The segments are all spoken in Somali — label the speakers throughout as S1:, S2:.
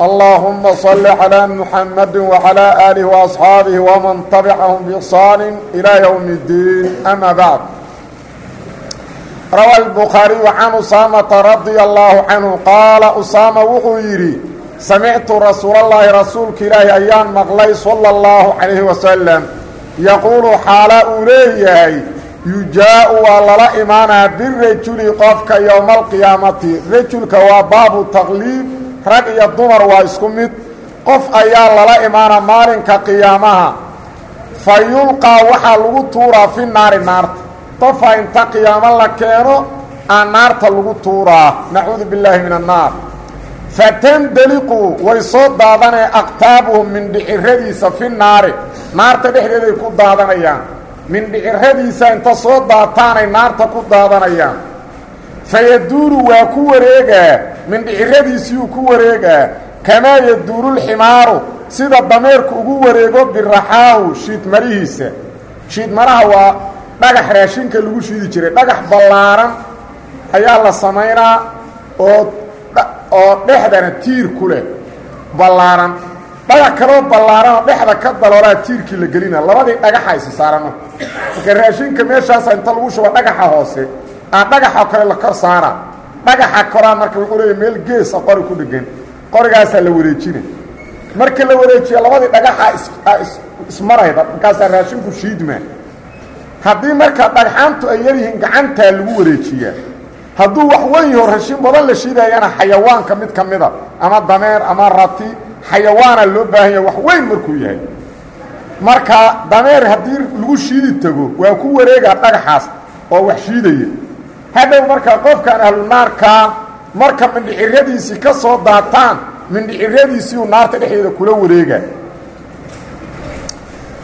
S1: اللهم صل على محمد وعلى آله وأصحابه ومن تبعهم بإحسان إلى يوم الدين أما بعد روى البخاري عن أسامة رضي الله عنه قال أسامة وxuu yidhi سمعت رsuuل اللhi رasuulka ilaahi ayaan maqlay صلى الله عليه وسلم يquل xaala uu leeyahay يujaaءu waa lala imaanaa birajuli qofka yowma الqiyaamati rajulka waa baabu تaqliib rag iyo dumar waa isku mid qof ayaa lala imaana maalinka qiyaamaha. Fa yulqaa waxaa lagu tuuraa fi naari naarta qofa inta qiyaamo la keeno aa naarta lagu tuuraa. Nacuudu billaahi min annaar fatandeliqu way soo daadanee aqtaabuhum mindhiciradiisa fi naari. Naarta dhexdeeday ku daadanayaan. Mindhiciradiisa inta soo daataanay naarta ku daadanayaan. Fayaduuru waa ku wareegaa mindhiciradiisiiyuu ku wareegaa kamaa yaduurulximaaru sida dameerku ugu wareego biraxaahu shiidmarihiisa. Shiidmaraha waa dhagax raashinka lagu shiidi jiray dhagax ballaaran ayaa la samaynaa oo oo dhexdana tiir ku leh ballaaran. Dhagax kaloo ballaaran oo dhexda ka daloolaa tiirkii la gelina labadii dhagaxa isi saarano. Marka raashinka meeshaasa inta lagu shuba dhagaxa hoose aa dhagaxoo kale la kor saara dhagaxa koraa marka wuxuu leeya meel geesa qori ku dhegan qorigaasaa la wareejina marka la wareejiya labadii dhagaxa ismarayda markaasaa raashinku shiidmaa haddii marka dhagxaantu ay yaryihiin gacantaa lagu wareejiyaa. Hadduu wax weyn yaho rashin badan la shiidayana xayawaanka mid ka mida ama dameer ama rati xayawaana loo baahan yaha wax weyn markuu yahay. Marka dameer haddii lagu shiidi tago waa ku wareegaa dhagaxaas oo wax shiidaya hadhow marka qofkan ahlu naarkaa marka mindhiciradiisii ka soo daataan mindhiciradiisii uu naarta dhexdeeda kula wareega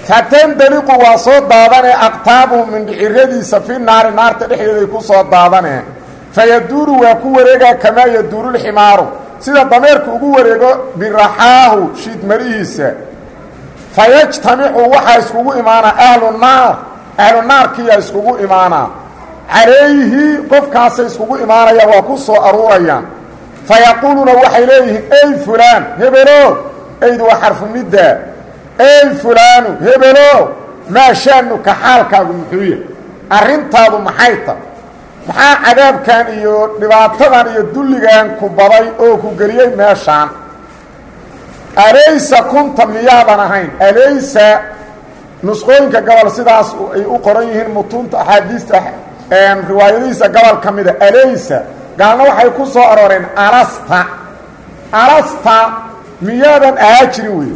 S1: fatandeliqu waa soo daadanee aqtaabuhu mindhiciradiisa fi naari naarta dhexdeeday ku soo daadanee fayaduuru waa ku wareegaa kamaa yaduurulximaaru sida dameerku ugu wareego biraxaahu shiidmarihiisa. Fayajtamicu waxaa iskugu imaanaa ahlu naar. Ahlu naarkiyaa iskugu imaanaa calayhi qofkaasay iskugu imaanayaan waa ku soo aruurayaan fa yaquuluuna waxay leeyihiin ey fulaan hebelo! Eydu waa xarfu midda. Ey fulaanu hebelo! Maa shaanuka xaalkaagu muxuu yahay? Arrintaadu maxay ta? Maxaa cadaabkan iyo dhibaatadan iyo dulligan ku baday oo ku geliyey meeshaan? Alaysa kunta miyaadan ahayn? Alaysa nusqooyinka gobol sidaas ay u qoran yihiin mutuunta axaadiista riwaayadihiisa gobol ka mida alaysa gaalna waxay ku soo arooreen alasta alasta miyaadan ahaa jirin wey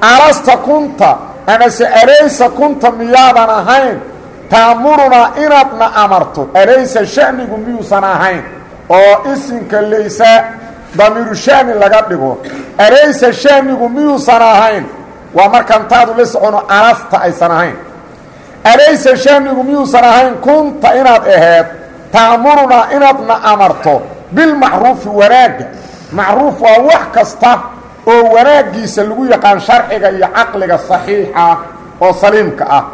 S1: alasta kunta amase alaysa kunta miyaadan ahayn taamurunaa inaadna amarto. Alaysa shanigu miyuusan ahayn oo isinka laysa damiiru shani laga dhigo. Alaysa shanigu miyuusan ahayn waa markantaadu la socono alasta aysan ahayn alaysa shanigu miyuusan ahayn kunta inaad aheed taamurunaa inaadna amarto bilmacruufi wanaagga macruuf waa wax kasta oo wanaaggiisa lagu yaqaan sharciga iyo caqliga saxiixa oo saliimka ah.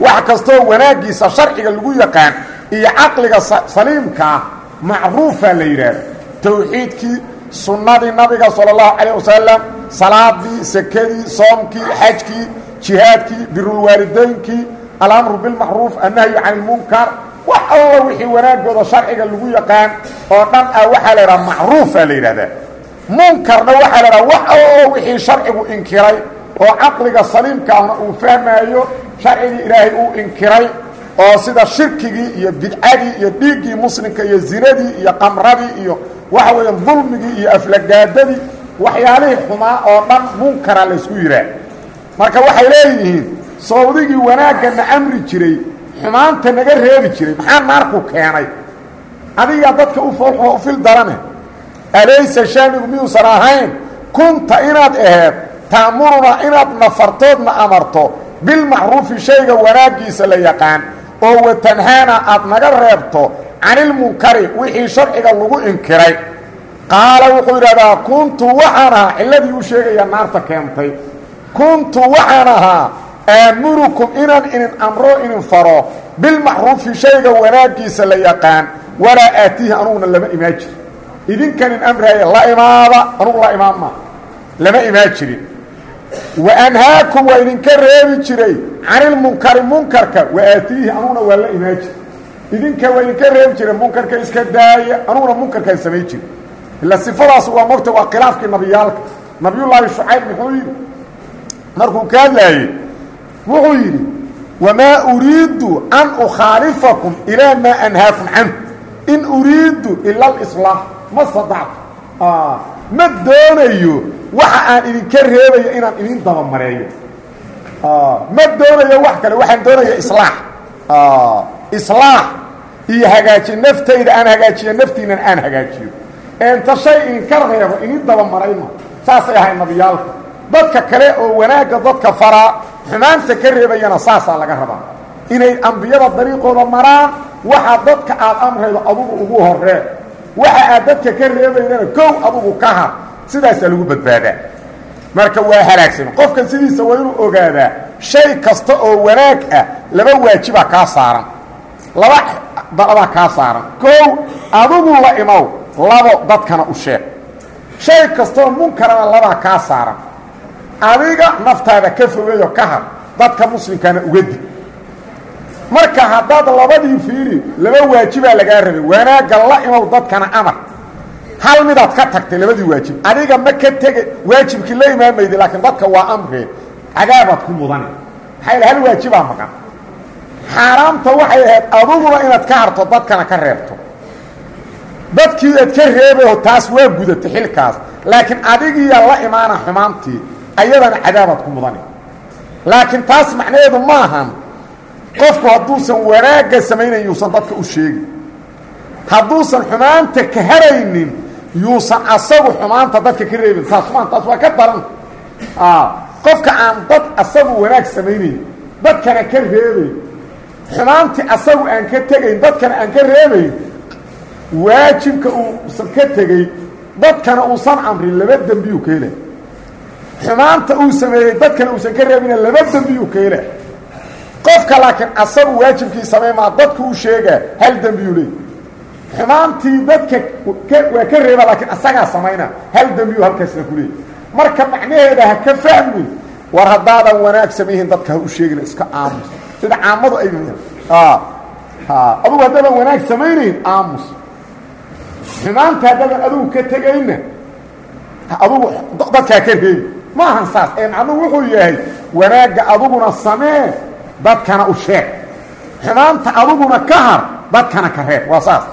S1: Wax kastaoo wanaaggiisa sharciga lagu yaqaan iyo caqliga saliimka ah macruufaa la yidhaahda towxiidkii sunnadii nabiga sala allahu calayh wasalam salaadii sekadii soomkii xajkii jihaadkii birulwaalidaynkii alamru bilmacruuf annahyu can ilmunkar wax alla wixii wanaagooda sharciga lagu yaqaan oo dhan ah waxaa la idhaha macruufaa la munkarna waxaa la idhaha wax alla sharcigu inkiray oo caqliga saliimka ahna uu fahmaayo sharcigii ilaahay uu inkiray oo sida shirkigii iyo bidcadii iyo dhiiggii muslimka iyo zinadii iyo qamradii iyo waxa weeye dulmigii iyo aflagaadadii waxyaalihii xumaa oo dhan munkara laysku yidhaah marka waxay leeyihiin sawdigii wanaagganna amri jiray xumaanta naga reebi jiray maxaa naarku keenay? Adigaa dadka u fil darane alaysa shaanigu miyuusan ahayn kunta inaad aheed taamuruna inaad nafartoodna amarto bilmacruufi shayga wanaaggiisa la yaqaan oo watanhaana aad naga reebto canilmunkari wixii sharciga lagu inkiray. Qaala wuxuu yidhahdaa kuntu waxaan ahaa cilladii u sheegaya naarta keentay kuntu waxaan ahaa aamurukum inaan inin amro inin faro bilmacruufi shayga wanaaggiisa la yaqaan walaa aatiihi anuguna lama imaan jirin idinkanin amraaya la imaada anugu la imaan maa lama imaan jirin wa anhaakum waa idinka reebi jiray canilmunkari munkarka wa aatiihi anuguna waa la imaan jiri idinka waa idinka reebi jiray munkarka iska daaya anuguna munkarkaan samayn jiri ila sifadaas waa mogta waa khilaafkii nabiyaalka nabiyullaahi shucayb muxuu yidhi markuu ka hadlaayey wuxuu yidhi wamaa uriidu an ukhaalifakum ilaa maa anhaakum canhu. In uriidu ila alislaax ma sadactu ma doonayo waxa aan idinka reebayo inaan idin dabamareeyo ma doonayo wax kale waxaan doonaya islaax. Islaax iyo hagaaji naftayda aan hagaajiyo naftiinan aan hagaajiyo. Eenta shay idinka reebo idin dabamarayma saasay ahay nabiyaalka dadka kale oo wanaagga dadka faraa xumaanta ka reebayana saasaa laga rabaa. Inay ambiyada dariiqooda maraan waxa dadka aad amraydo adugu ugu horee waxa aad dadka ka reebaydana kow adugu ka har sidaasaa lagu badbaadaa. Marka waa halaagsan. Qofkan sidiisa waa inuu ogaadaa shay kasta oo wanaag ah laba waajibaa kaa saaran. Laba dalabaa kaa saaran. Kow adugu la imow labo dadkana u sheeg shay kastaoo munkarana labaa kaa saaran adiga naftaada ka fogeeyo ka har dadka muslimkana uga dig marka haddaad labadii fiiri laba waajibaa lagaa rabay wanaagga la imow dadkana amar. Hal midaad ka tagtay labadii waajib adiga ma ka tege waajibkii la imaamayda laakiin dadka waa amreen cadaabaad ku mudane maxaa yal hal waajibaa maqan. Xaaraamta waxay ahayd aduguna inaad ka harto dadkana ka reebto. Dadkii aad ka reebaho taas waa gudatay xilkaas. Laakiin adigiiyaa la imaana xumaantii ayadana cadaabaad ku mudane laakiin taas macnaheedu maahan qofku hadduusan wanaagga samaynayn yuusan dadka u sheegin hadduusan xumaanta ka haraynin yuusan asagu xumaanta dadka ka reebin. Taas maa taas waa ka daran. Qofka aan dad asagu wanaag samaynayn dadkana ka reebayn xumaantii asagu aan ka tegayn dadkana aan ka reebayn waajibka uusan ka tegey dadkana uusan amrin laba dembiyuu ka hela xumaanta uu sameeyey dadkana uusan ka reebina laba dembiyuu ka hela. Qofka laakiin asagu waajibkii samaymaa dadku u sheegaa hal dembiyuu leey xumaantii dadka waa ka reeba laakiin asagaa samayna hal dembiyu halkaasna ku leey marka macnaheeda ha ka fahmi war haddaadan wanaag samayhin dadka ha u sheegina iska aamus. Sida caamadu ay adugu haddaadan wanaag samaynayn aamus. Xumaanta haddaadan adugu ka tegayna adugu dadkaa ka reebi ma ahan saas. Ee macnuhu wuxuu yahay wanaagga aduguna samee dadkana u sheeg. Xumaanta aduguna ka har dadkana ka reeb waa saas.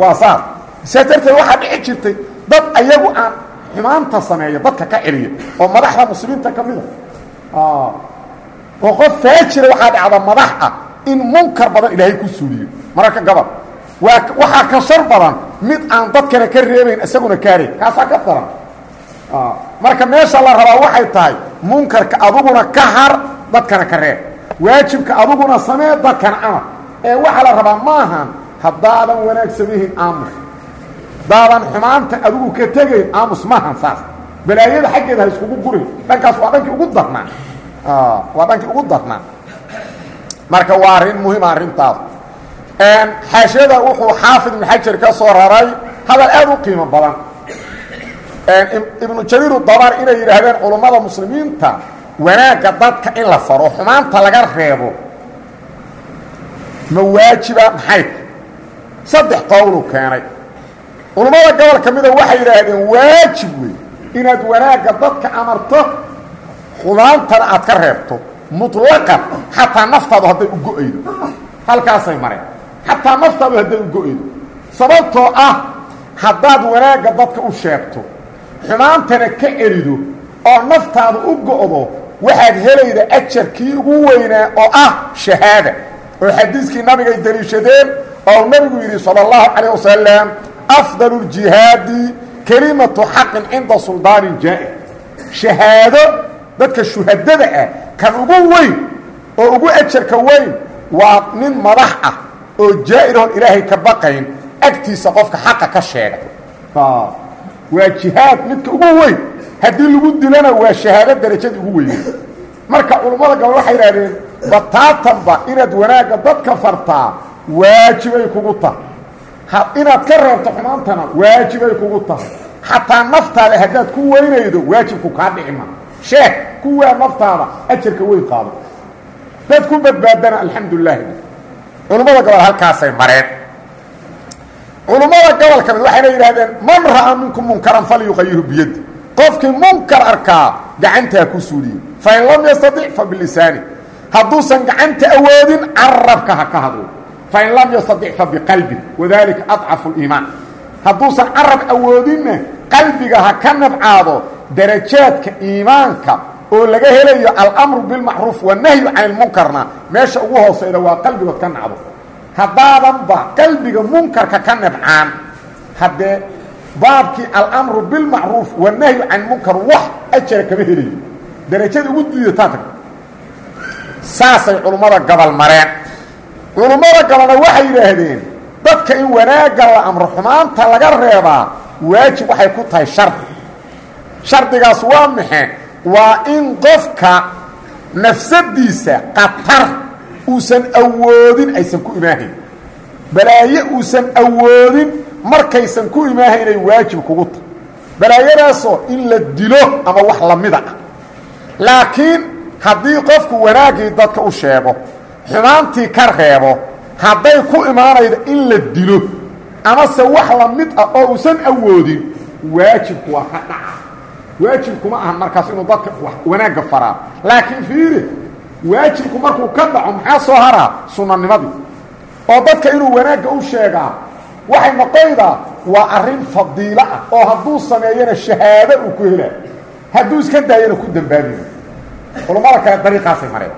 S1: Waa saas. Saas darteed waxaa dhici jirtay dad ayagu aan xumaanta sameeya dadka ka celiya oo madaxda muslimiinta ka mida. Oo qof faajira waxaa dhacda madax ah in munkar badan ilaahay ku suuliyo. Mararka gabal waa waxaa ka shar badan mid aan dadkana ka reebayn isaguna kaarey kaasaa ka daran marka meesha la rabaa waxay tahay munkarka aduguna ka har dadkana ka reeb waajibka aduguna samee dadkana amar ee waxaa la rabaa maahan haddaadan wanaag samayhin aamus. Haddaadan xumaanta adigu ka tegayn aamus maahan saas. Balaayada xaggeeda ha iskugu gurin. Dhankaas waa dhankii ugu darnaa. Waa dhankii ugu darnaa. Marka waa arrin muhima arrintaas. Xaashiyada wuxuu xaafid ibn xajar ka soo raray. Hadal aad u qiimo badan ibnu jariiru dabar inay yidhaahdeen culummada muslimiinta wanaagga dadka in la faro xumaanta laga reebo ma waajiba maxay? Saddex qowlu keenay. Culummada gobol ka mida waxay yidhaahdeen waajib wey inaad wanaagga dadka amarto xumaantana aad ka reebto muطlaqan xataa naftaadu hadday u go'aydo halkaasay mareen. Xataa naftaadu hadday u go'aydo sababtoo ah haddaad wanaagga dadka u sheegto xumaantana ka celido oo naftaada u go'do waxaad helayda ajarkii ugu weynaa oo ah shahaada. Oo xadiiskii nabiga ay deliishadeen oo nabigu yidhi sala allahu calayh wasalam afdalu ljihaadi kelimatu xaqin cinda suldaanin jaa'ir shahaado dadka shuhadada ah kan ugu weyn oo ugu ajarka weyn waa nin madax ah oo jaa'ir oon ilaahay ka baqayn agtiisa qofka xaqa ka sheega waa jihaad midka ugu weyn. Haddii lagu dilana waa shahaado darajada ugu weyne marka culummada gabal waxay idhahdeen bataatanba inaad wanaagga dadka fartaa waajibay kugu tahay. Inaad ka reebto xumaantana waajibay kugu tahay. Xataa naftaada haddaad ku weynaydo waajibku kaa dhici ma. Sheeg kuwaa naftaada ajarka weyn qaado. Dad ku badbaadana alxamdulilaahi culummada gobol halkaasay mareen culummada gobol ka mid waxayna yidhahdeen man ra'aa minkum munkaran falyuqayiru biyadi qofkii munkar arkaa gacantaa ku suuliye fain lam yastadic fa bilisaani. Hadduusan gacanta awoodin carabka ha ka hadlo. Fain lam yastadic fa biqalbi wadalika adcafu liimaan hadduusan carab awoodinna qalbiga ha ka nabcaado darajaadka iimaanka oo laga helayo alamru bilmacruuf wanahyu can ilmunkarna meesha ugu hooseyda waa qalbigood ka nacdo haddaadanba qalbiga munkarka ka nabcaan haddee baabkii alamru bilmacruuf wanahyu can ilmunkar wax ajara kama helayo darajada ugu diidataa tag saasay culummada gabal mareen. Culummada gabalna waxay yidhaahdeen dadka in wanaagga la amro xumaanta laga reebaa waajib waxay ku tahay shardi shardigaas waa maxe waa in qofka nafsadiisa qatar uusan awoodin aysan ku imaahayn balaaye uusan awoodin markaysan ku imaahaynay waajib kugu tahay. Balaayadaasoo in la dilo ama wax lamida ah. Laakiin haddii qofku wanaaggii dadka u sheego xumaantii ka reebo hadday ku imaanaydo in la dilo amase wax la mid ah oo uusan awoodin waajibku waa ka dhaca. Waajibkuma ahan markaas inuu dadka wanaagga faraa. Laakiin fiiri waajibku markuu ka dhaco maxaa soo haraa? Sunanimadii oo dadka inuu wanaagga u sheegaa waxay noqoydaa waa arrin fadiilo ah oo hadduu sameeyana shahaado uu ku helaa hadduu iska daayana ku dambaabiyo culummada kale dariiqaasay mareen.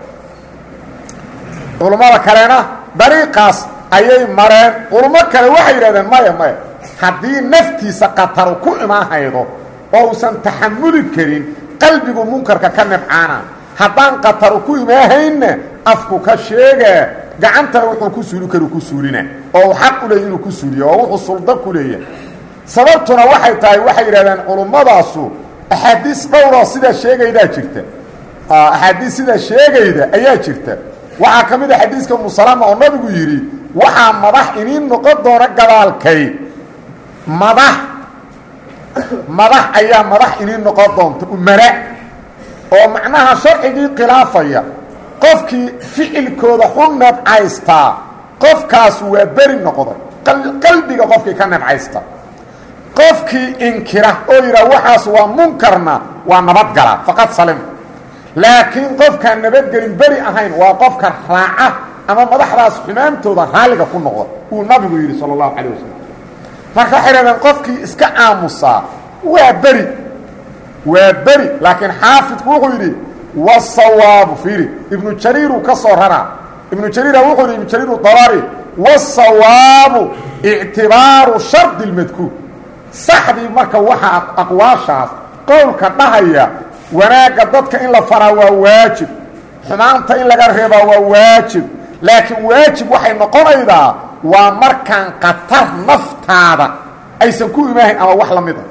S1: Culummada kalena dariiqaas ayay mareen. Culummo kale waxay yidhahdeen maya maya haddii naftiisa qataru ku imaahaydo oo uusan taxamuli karin qalbigu munkarka ka nabcaana haddaan qataru ku imaahaynna afku ka sheegaa gacantana wuxuu ku suuli karu ku suulina oo uu xaq u leeyay inuu ku suuliyo oo wuxuu sulda ku leeyahay sababtuna waxay tahay waxay yidhahdeen culummadaasu axaadiis dhowroo sidaa sheegaydaa jirta. Axaadiis sidaa sheegayda ayaa jirta. Waxaa ka mid a xadiiska umusalama oo nabigu yidhi waxaa madax iniin noqon doona gadaalkay. Madax madax ayaa madax iniin noqon doonta umara oo macnaha sharcigii khilaafaya qofkii ficilkooda xu nabcaystaa qofkaas waa beri noqday. Qalbiga qofkii ka nabcaysta qofkii inkira oo yidhaha waxaas waa munkarna waa nabadgala faqad salim. Laakiin qofkaan nabadgelin beri ahayn waa qofka raaca ama madaxdaas xumaantooda raalliga ku noqda uu nabigu yidhi sala allahu calay wasalam marka waxay qofkii iska aamusaa waa beri waa beri laakiin xaafidku wuxuu yidhi wasawaabu fiiri. Ibnu jariiruu ka soo raraa ibnu jariira wuxuu yidhi ibnu jariiru dabari wasawaabu ictibaaru shardi اlmadkuur saxdii marka waxaa aqwaashaas qowlka dhahaya wanaagga dadka in la faraa waa waajib xumaanta in laga reebaa waa waajib laakiin waajib waxay noqonaydaa waa markaan qatar naftaada aysan ku imaahayn ama wax la mid a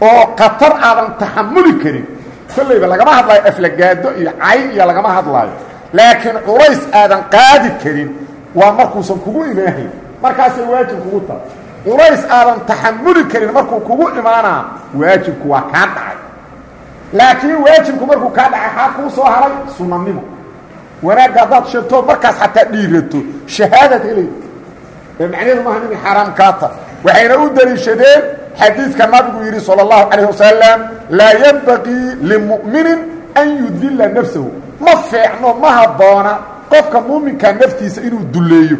S1: oo qatar aadan taxamuli karin. Kollayba lagama hadlaayo aflagaado iyo cay iyo lagama hadlaayo laakiin culays aadan qaadi karin waa markuusan kugu imaahayn. Markaasay waajib kugu tahay. Culays aadan taxamuli karin markuu kugu imaanaa waajibku waa kaa dhacay. Laakiin waajibku markuu kaa dhacay xaa kuu soo haray sunanimo wanaagga haddaad sheegtoo markaas xataa dhiirato shahaadad helay. Ee macnaheedu maaha inay xaaraam kaa ta waxayna u daliishadeen xadiidka nabigu yidhi salى اllahu calayh wasalam laa yenbaqii limu'minin an yudilla nafsahu. Ma feecno ma habboona qofka muuminka naftiisa inuu dulleeyo.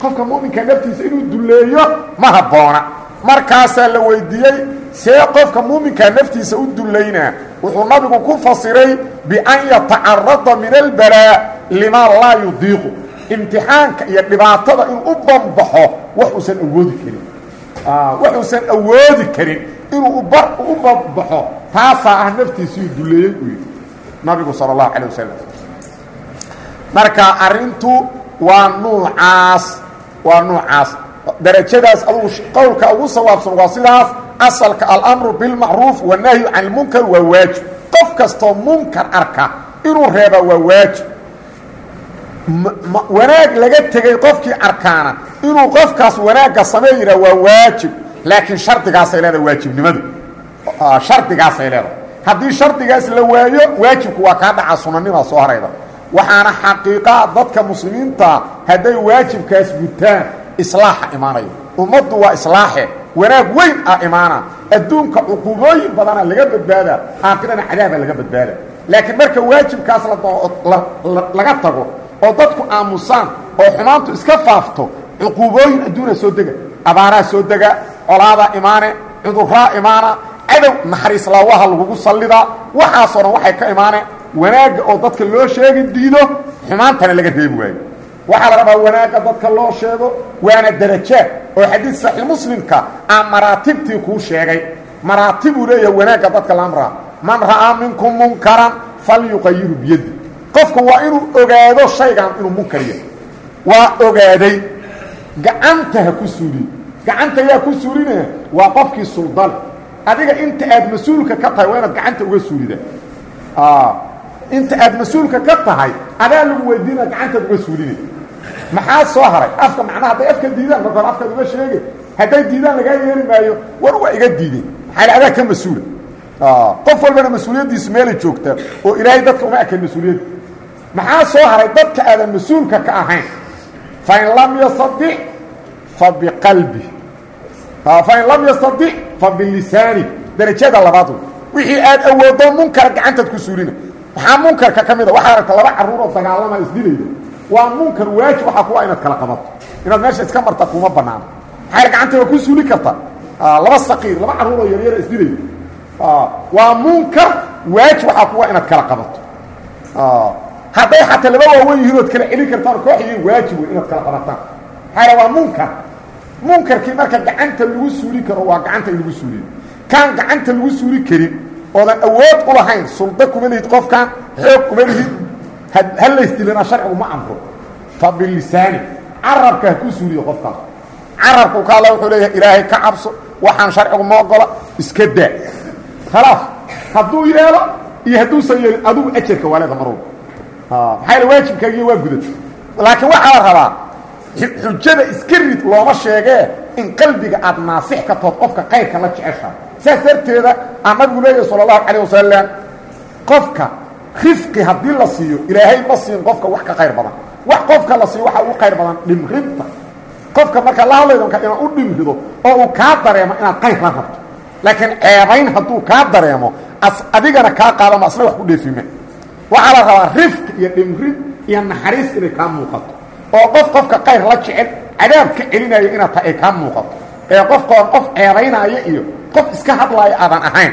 S1: Qofka muuminka naftiisa inuu dulleeyo ma habboona. Markaasaa la weydiiyey see qofka muuminka naftiisa u dullaynaa wuxuu nabigu ku fasiray bian yatacarada min albalaa limaa laa yudiiqu. Imtixaanka iyo dhibaatada inuu u banbaxo wax uusan awoodi karin waxuusan awoodi karin inuu u banbaxo taasaa ah naftiisii duleeyey uu yidhi nabigu sala allahu calay wasalam marka arrintu waa nuucaas waa nuucaas. Darajadaas adugu qowlka ugu sawaabsan waa sidaas asalka alamru bilmacruuf wanahyu can ilmunkar waa waajib. Qof kastoo munkar arka inuu reeba waa waajib wanaag laga tegey qofkii arkaana inuu qofkaas wanaagga samee yidhah waa waajib laakiin shardigaasay leedahay waajibnimadu. Shardigaasay leedahay. Haddii shardigaas la waayo waajibku waa kaa dhaca sunanimaa soo harayda waxaana xaqiiqaa dadka muslimiinta hadday waajibkaas gutaan islaaxa imaanayo. Ummaddu waa islaaxe. Wanaag weyn ah imaana. Adduunka cuquubooyin badana laga badbaadaa aakhirana cadaaba laga badbaada. Laakiin marka waajibkaas laga tago oo dadku aamusaan oo xumaantu iska faafto cuquubooyin adduuna soo dega abaaraa soo dega colaadaa imaane cuduraa imaana cadow naxariis laawaha lagugu sallidaa waxaasoo dhan waxay ka imaaneen wanaagga oo dadka loo sheegi diido xumaantana laga reebi waayo. Waxaa la rabaa wanaagga dadka loo sheego waana darajaad oo xadiid saxiix muslimka aan maraatibtii kuu sheegay. Maraatibuu leeyahay wanaagga dadka la man ra'aa minkum munkaran falyuqayiru biyaddi qofku waa inuu ogaado shaygan inuu munkar yahay. Waa ogaaday gacanta ha ku suuliy gacanta yaa ku suulinaya waa qofkii suldale adiga inta aad mas'uulka ka tahay waa inaad gacanta uga suulida. Inta aad mas'uulka ka tahay adaa lagu weydiinaya gacantaad uga suulinay maxaa soo haray? Afka macnaha hadday afka diidaan marka hore afkaad uga sheegay hadday diidaan lagaa yeeli maayo war waa iga diideen. Maxaa adaa ka mas'uula. Qof walbana mas'uuliyaddiisu meelay joogtaa oo ilaahay dadka uma ekayn mas'uuliyadda maxaa soo haray dadka aadan mas'uulka ka ahayn? Fain lam yastadic fa biqalbi. Fain lam yastadic fa bilisaani. Darajada labaad wixii aad awooddo munkara gacantaad ku suulina. Maxaa munkarka ka mida waxaa aragta laba carruuroo dagaalama isdilayda waa munkar waajib waxaa kuwa inaad kala qabato. Inaad meesha iska marta kuma banaano. Maxaa gacanta waa ku suuli karta? Laba saqiir laba carruuroo yaryara isdilayda waa munkar waajib waxaa kuwa inaad kala qabato hadday xataa laba waaweyn yihiin ood kala celin kartaan koox yihiin waajib wey inaad kala qabataan maxaa waa munkar. Munkarkii marka gacanta lagu suuli karo waa gacanta in lagu suuliyo kaan gacanta lagu suuli karin oodan awood u lahayn sulda kuma lihid qofkan xoog kuma lihid. Ha laysdilina sharcigu ma amro. Fa bilisaani carabka ha ku suuliyo qofkaas carabku ka alla wuxuu leeyahay ilaahay ka cabso waxaan sharcigu ma ogola iska daa. Khalaas. Hadduu yeelo iyo hadduusan yeelin adugu ajarka waa leeda marwalba maxaa waajibkaagiyo waa gudad laakiin waxaa la rabaa xujada iska rid looma sheegee in qalbiga aad naasix ka tood qofka kayrka la jeceshaa saas darteeda aa nabigu leeyahay sala allahu calayh wasalam qofka rifqi haddii la siiyo ilaahay ma siin qofka wax ka qayr badan. Wax qofka la siiyo waxaa ugu qayr badan dhimrinta qofka marka la hadlaydo marka inaad u dhimrido oo uu kaa dareemo inaad qayr la rabto. Laakiin ceebayn hadduu kaa dareemo adigana kaa qaadama asna wax ku dheefime waxaa la rabaa rifqi iyo dhimrin iyo naxariis inay kaa muuqato. Oo qof qofka qayr la jecel cadaab ka celinayo inaad ta ay kaa muuqato. Ee qofkoon qof ceebaynaya iyo qof iska hadlaayo aadan ahayn.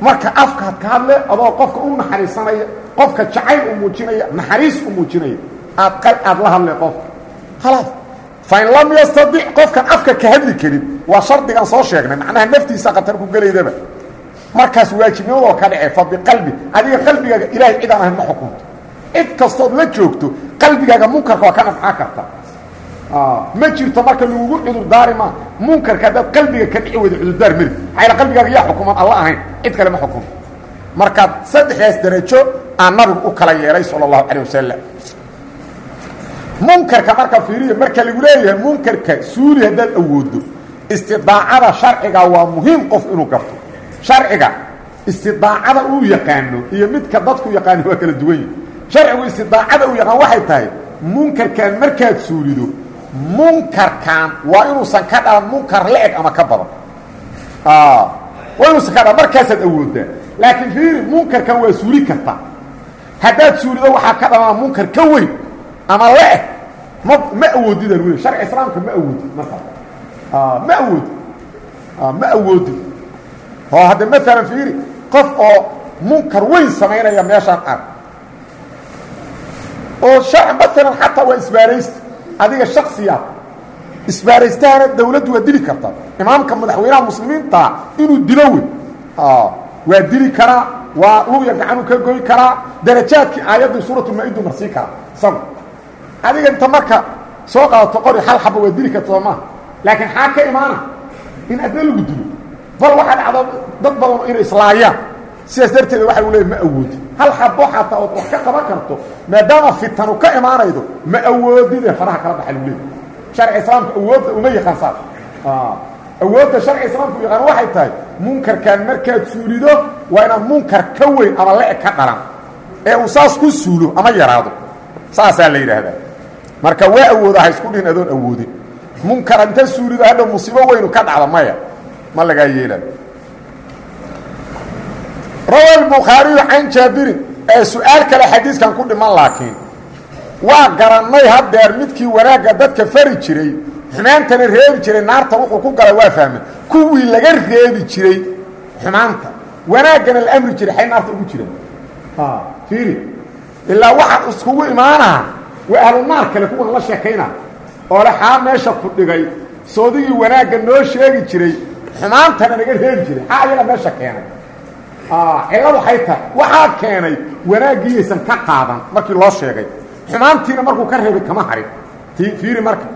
S1: Marka afkaad ka hadle adoo qofka u naxariisanaya qofka jacayl u muujinaya naxariis u muujinaya aad aad la hadle qofka. Khalaas. Fain lam yastadic qofkan afka ka hadli karin waa shardigan soo sheegnay. Macnaha naftiisa khatar ku gelaydaba markaas waajibnimadoo ka dhace fa biqalbi adiga qalbigaaga ilaahay cid aan ahayn ma xukunto. Cid kastood la joogto qalbigaaga munkarka waa ka nafcaa karta. Ma jirto marka lagugu cudurdaari maa munkarka haddaad qalbiga ka dhici weyda cudurdaar mari maxaa qalbigaaga yaa xukuman alla ahayn cid kale ma xukumo markaad saddexdaas darajo aan nabigu u kala yeelay sala allahu calay wasalam munkarka marka fiiriya marka lagu leeyahay munkarka suuli haddaad awoodo istidaacada sharciga waa muhiim qof inuu garto sharciga. Istidaacada uu yaqaano iyo midka dadku yaqaano waa kala duwan yihi sharcigu istidaacada uu yaqaan waxay tahay munkarkan markaad suulido munkarkan waa inuusan ka dhalan munkar la-eg ama ka badan. Waa inuusan ka dhalan markaasaad awoodaa. Laakiin fiiri munkarkan waa suuli kartaa haddaad suulido waxaa ka dhalana munkar ka weyn ama la-eg ma ma awoodidaan wey sharci islaamka ma awoodid markaas ma awoodid. Ma awoodid oo hadda maalan fiiri qof oo munkar weyn samaynaya meeshaan arg oo maalan xataa waa isbaaraysta adiga shaksiya isbaaraystahana dawladdu waa dili kartaa imaamka madaxweynaha muslimiinta inuu dilo wey waa dili karaa waa lugya gacanuu ka goy karaa darajaadkii aayaddii suuratulmaa-idu marsii karaa. Isagu adiga inta marka soo qaadato qori hal xaba waa dili karta soo maaha. Laakiin xaa ka imaana in adna lagu dilo bal waxaa dhacdo dad badan inay islaayaan. Sidaas darteeda waxa u leey ma awoodi hal xabo xataa ood wax ka qaban karto maadaama fitanu ka imaanaydo ma awoodide faraha kala baxa lagu leey sharci islaamka awoodda uma yaqaan saas. Awoodda sharci islaamku yaqaan waxay tahay munkarkan markaad suulido waa inaad munkar ka weyn ama le-eg ka dhalan. Ee uu saas ku suulo ama yaraado. Saasaa la yidhaahdaa. Marka waa awooda ha isku dhihin adoon awoodin. Munkar inta suulido hadhow musiibo weynu ka dhacdo maya ma lagaa yeelaayo rawa albukhaariyu can jaabirin ee su'aal kale xadiiskan ku dhiman laakiin waa garannay haddeer midkii wanaagga dadka fari jiray xumaantana reebi jiray naarta wuxuu ku galay waa fahmay. Kuwii laga reebi jiray xumaanta wanaaggana la amri jiray xay naarta ugu jireen. Fiiri. Ilaa waxaa iskugu imaanaa waa ahlu naar kale kuwan la sheekaynaa oo le xaa meesha ku dhigay soodigii wanaagga noo sheegi jiray xumaantana naga reebi jiray. Xaa ayaga meesha keenay? Cillad waxay tahay. Waxaa keenay wanaaggiiyaysan ka qaadan markii loo sheegay. Xumaantiina markuu ka reebay kama harin. Fiiri marka.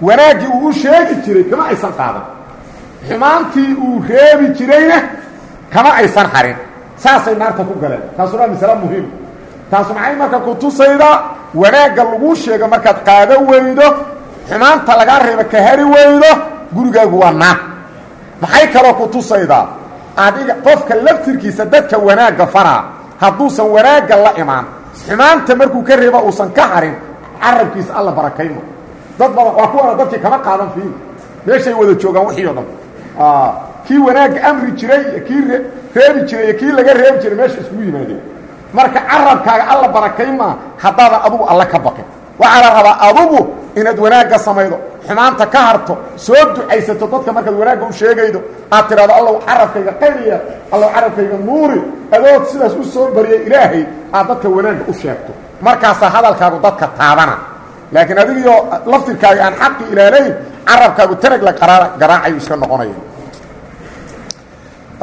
S1: Wanaaggii uu u sheegi jiray kama aysan qaadan. Xumaantii uu reebi jirayna kama aysan harin. Saasay naarta ku galeen. Taasuna masale muhiim. Taasu maxay marka ku tusaydaa wanaagga lagu sheego markaad qaado weydo. Xumaanta lagaa reeba ka hari weydo gurigaagu waa naar maxay kaloo ku tusaydaa? Adiga qofka laftirkiisa dadka wanaagga faraa hadduusan wanaagga la imaan xumaanta markuu ka reeba uusan ka harin carabkiisa alla barakaymo dad badan waa kuwana dadkii kama qaadan fiil meeshay wada joogaan wixii o dhan. Kii wanaagga amri jiray kii reebi jiray kii laga reebi jiray meesha iskugu yimaadeen marka carabkaaga alla barakaymaa haddaadan adugu alle ka baqin. Waxaa la rabaa adugu inaad wanaagga samaydo xumaanta ka harto soo ducaysato dadka markaad wanaagga u sheegaydo aad tidhahdo allow carabkayga qayliya allow carabkayga nuuri adood sidaas u soo bariyay ilaahay aad dadka wanaagga u sheegto markaasaa hadalkaagu dadka taabana laakiin adigioo laftirkaaga aan xaqi ilaalayn carabkaagu tarag la garaacayu iska noqonaya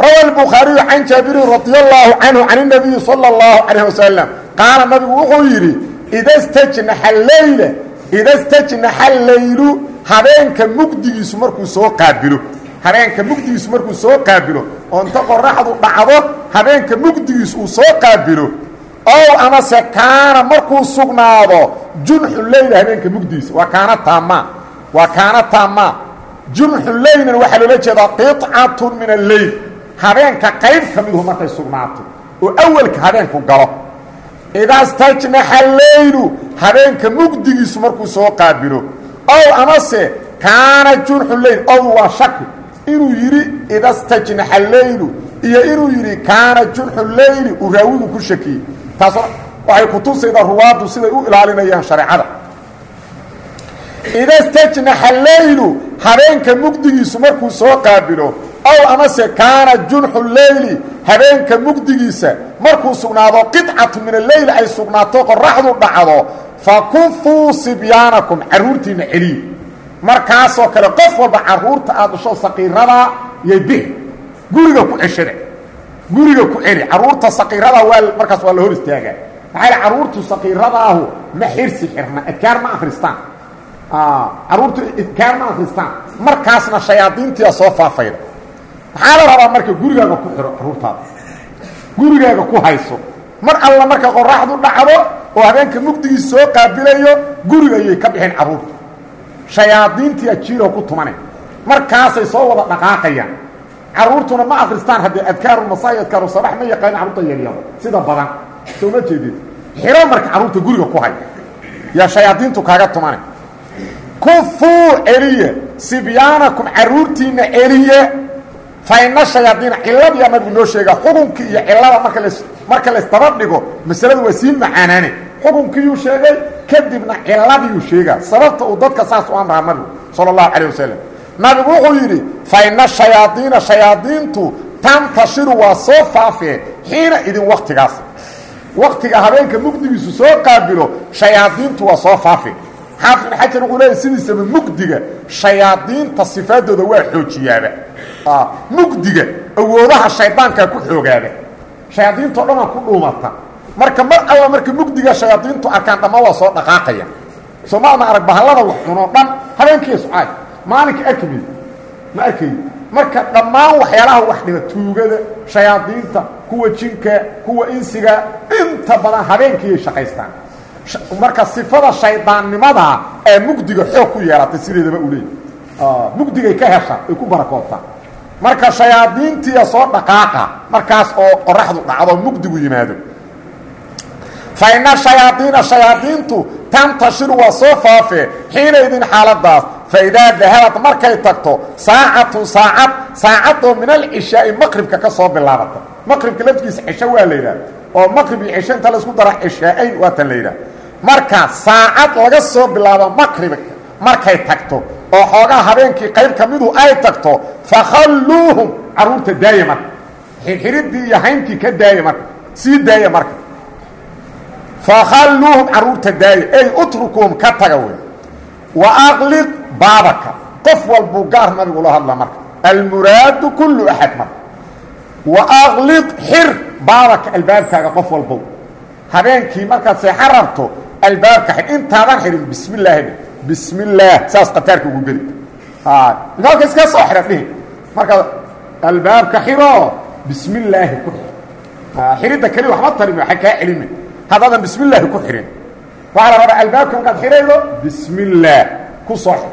S1: rawa الbukhaariyu can jaabirin radi allahu canhu can الnabiyi salى اllahu calayh wasalam qaala nabigu wuxuu yidhi ida stajnaxa leyla ida stajnaxa leylu habeenka mugdigiisu markuu soo qaabilo. Habeenka mugdigiisu markuu soo qaabilo oo inta qoraxdu dhacdo habeenka mugdigiisu uu soo qaabilo. Ow amase kaana markuu sugnaado junxu leyla habeenka mugdigiisa. Waa kaana taama waa kaana taama. Junxu leylan waxaa loola jeedaa qiطcatu min alleyl habeenka qayb ka miduhu markay sugnaato oo awalka habeenku galo idaa stajnaxa leylu habeenka mugdigiisu markuu soo qaabilo. Ow amase kaana junxu leyl ow waa shaki. Inuu yidhi ida stajnaxa leylu iyo inuu yidhi kaana junxu leyli uu raawigu ku shakiyey. Taas waxay kutusaydaa ruwaaddu siday u ilaalinayaan shareecada. Ida stajnaxa leylu habeenka mugdigiisu markuu soo qaabilo. Ow amase kaana junxu leyli habeenka mugdigiisa markuu sugnaado qidcatu min alleyl ay sugnaato qoraxdu dhacdo fakufuu sibyaanakum carruurtiinna celiya markaasoo kale qof walba carruurta aad dhasho saqiiradaa iyo bih guriga ku ceshada. Guriga ku celi. Carruurta saqiiradaa waa markaas waa la hor istaagaa maxaa yal carruurtu saqiiradaahu ma xirsi xirna adkaar ma akristaan carruurtu adkaar ma akristaan markaasna shayaadiintiia soo faafayda. Maxaa la gurigaaga ku xiro carruurtaada gurigaaga ku hayso. Mar alla marka qoraxdu dhacdo oo habeenka mugdigiis soo qaabilayo guriga ayay ka bixeen carruurta shayaadiintii ajiiroo ku tumane. Markaasay soo wada dhaqaaqayaan. Carruurtuna ma akristaan haddee adkaarulmasaa'i adkaaru sabax ma yaqaanin carruurta yaryaro sida badan. Soo ma xiro marka carruurta guriga ku hay yaa shayaadiintu kaaga tumane. Kufuu celiye sibyaanakum carruurtiinna celiye fa ina shayaadiina ciladiyaa nabigu noo sheegaa xukunkii iyo cilada marka marka laysdaba dhigo masaladu waa sii macaanaane. Xukunkiiyuu sheegay kadibna ciladiiyuu sheegaa. Sababta uu dadka saas u amraa nabigu sala allahu calayh wasalam nabigu wuxuu yidhi fa ina shayaadiina shayaadiintu tantashiru waa soo faafee xiina idin waktigaas waktiga habeenka mugdigiisu soo qaabilo shayaadiintu waa soo faafee xaafid ibn xajar wuxuu leeyahy sidiisaba mugdiga? Shayaadiinta sifaadooda waa xoojiyaaba. Mugdiga awoodaha shaydaankaa ku xoogaada shayaadiintao dhanaa ku dhuumata. Marka mar alla marka mugdiga shayaadiintu arkaan dhamma waa soo dhaqaaqaya. Soomaalna arag bahallada wax cunoo dhan. Habeenkii socay maalinka arkimayd ma arkayo marka dhammaan waxyaalaha wax dhiba tuugada shayaadiinta kuwa jinka kuwa insiga inta badan habeenkiiyay shaqaystaan marka sifada shaydaannimada ee mugdiga xoog ku yeelatay sideedaba u leey mugdigay ka hesha ay ku barakoobtaa marka shayaadiintiiya soo dhaqaaqa markaas oo qoraxdu dhacdo mugdigu yimaado. Fa ina shayaadiina shayaadiintu tantashiru waa soo faafee xiinaydin xaaladaas. Fa idaa dahabad markay tagto saacatun saacad saacadoo min alcishaa'i maqribka ka soo bilaabata. Maqribka laftigiisa cisho waa la yidhaah oo maqrib iyo cisho inta laysku dara cishaa-ayn waa tan la yidhaah. Marka saacad laga soo bilaabo maqribka markay tagto oo xoogaa habeenkii qayb ka midu ay tagto fakhalluuhum carruurta daaya marka. Iyo hayntii ka daaya marka. Sii daaya marka. Fakhalluuhum carruurta daaya ey utrukuhum ka taga wey wa aqliq baabaka. Qof walbuu gaar nabigu ula hadla marka. Almuraadu kullu axad marka wa aqliq xir baabaka albaabkaaga qof walbow habeenkii markaad seexan rabto albaabka xir intaadan xihin bismi illaahi saas qataarka ugu geli albaabka iska soo xira dhihi marka albaabka xiroo bismi ku xir xiridda keli waxba tarimi waxa kaa celime haddaadan bismi ku xirin waxaa la rabaa albaabka markaad xihaydo bismi ku soo xir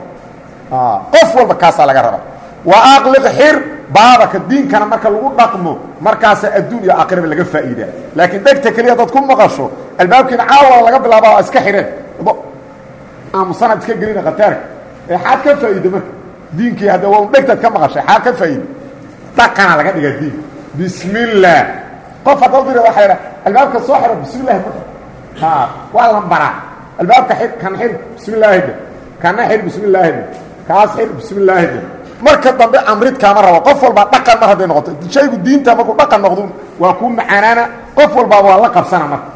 S1: qof walba kaasaa laga rabaa wa aqliq xir baabaka diinkana marka lagu dhaqmo markaasa adduun iyo aakhiraba laga faa'iidaa. Laakiin dhegta keliya dad ku maqasho albaabkiina caawa laga bilaaba iska xidheen aamusanad iska gelina khataarka ee xaad ka faa'iida marka. Diinkii hadda waa un dhegtaad ka maqashay xaad ka faa'iida dhaqana laga dhigaa diin. Bismi illaah qof haddaad dira waxaa idha albaabka soo xiro bismi illahi ku ha waa lambaraa albaabka kan xir bismi illaahi dhe kana xir bismi illaahi dhe kaas xir bismi illaahi dhe marka dambe amrid kaama rabo. Qof walbaa dhaqan mar hadday noqoto. Shaygu diinta markuu dhaqan noqdo waa kuu macaanaana. Qof walbaaba waa la qabsana marka.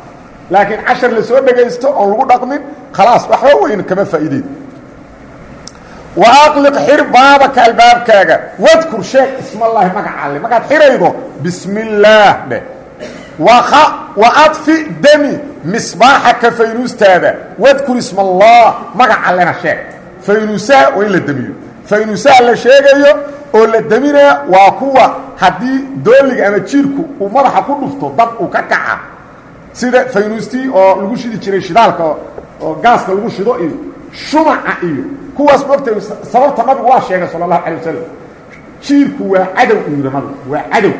S1: Laakiin cashar la soo dhegaysto oon lagu dhaqmin khalaas waxba weyn kama faa'iideed wa aqliq xir baabaka albaabkaaga. Wadkur sheeg ismallaahi magaca alle markaad xiraydo bismi illaah dheh wa adfi demi misbaaxaka faynuustaada. Wadkur isma allah magaca allena sheeg faynuusaha waa in la demiyo faynuusaha la sheegayo oo la deminaya waa kuwa haddii dooliga ama jiirku uu madaxa ku dhufto dab uu ka kaca sida faynuustii oo lagu shidi jiray shidaalka oo gaaska lagu shido iyo shumaca iyo kuwaas mogta sababta nabigu waa sheegay sala allahu calay wasalam jiirku waa cadow uu yidhi nabigu waa cadow.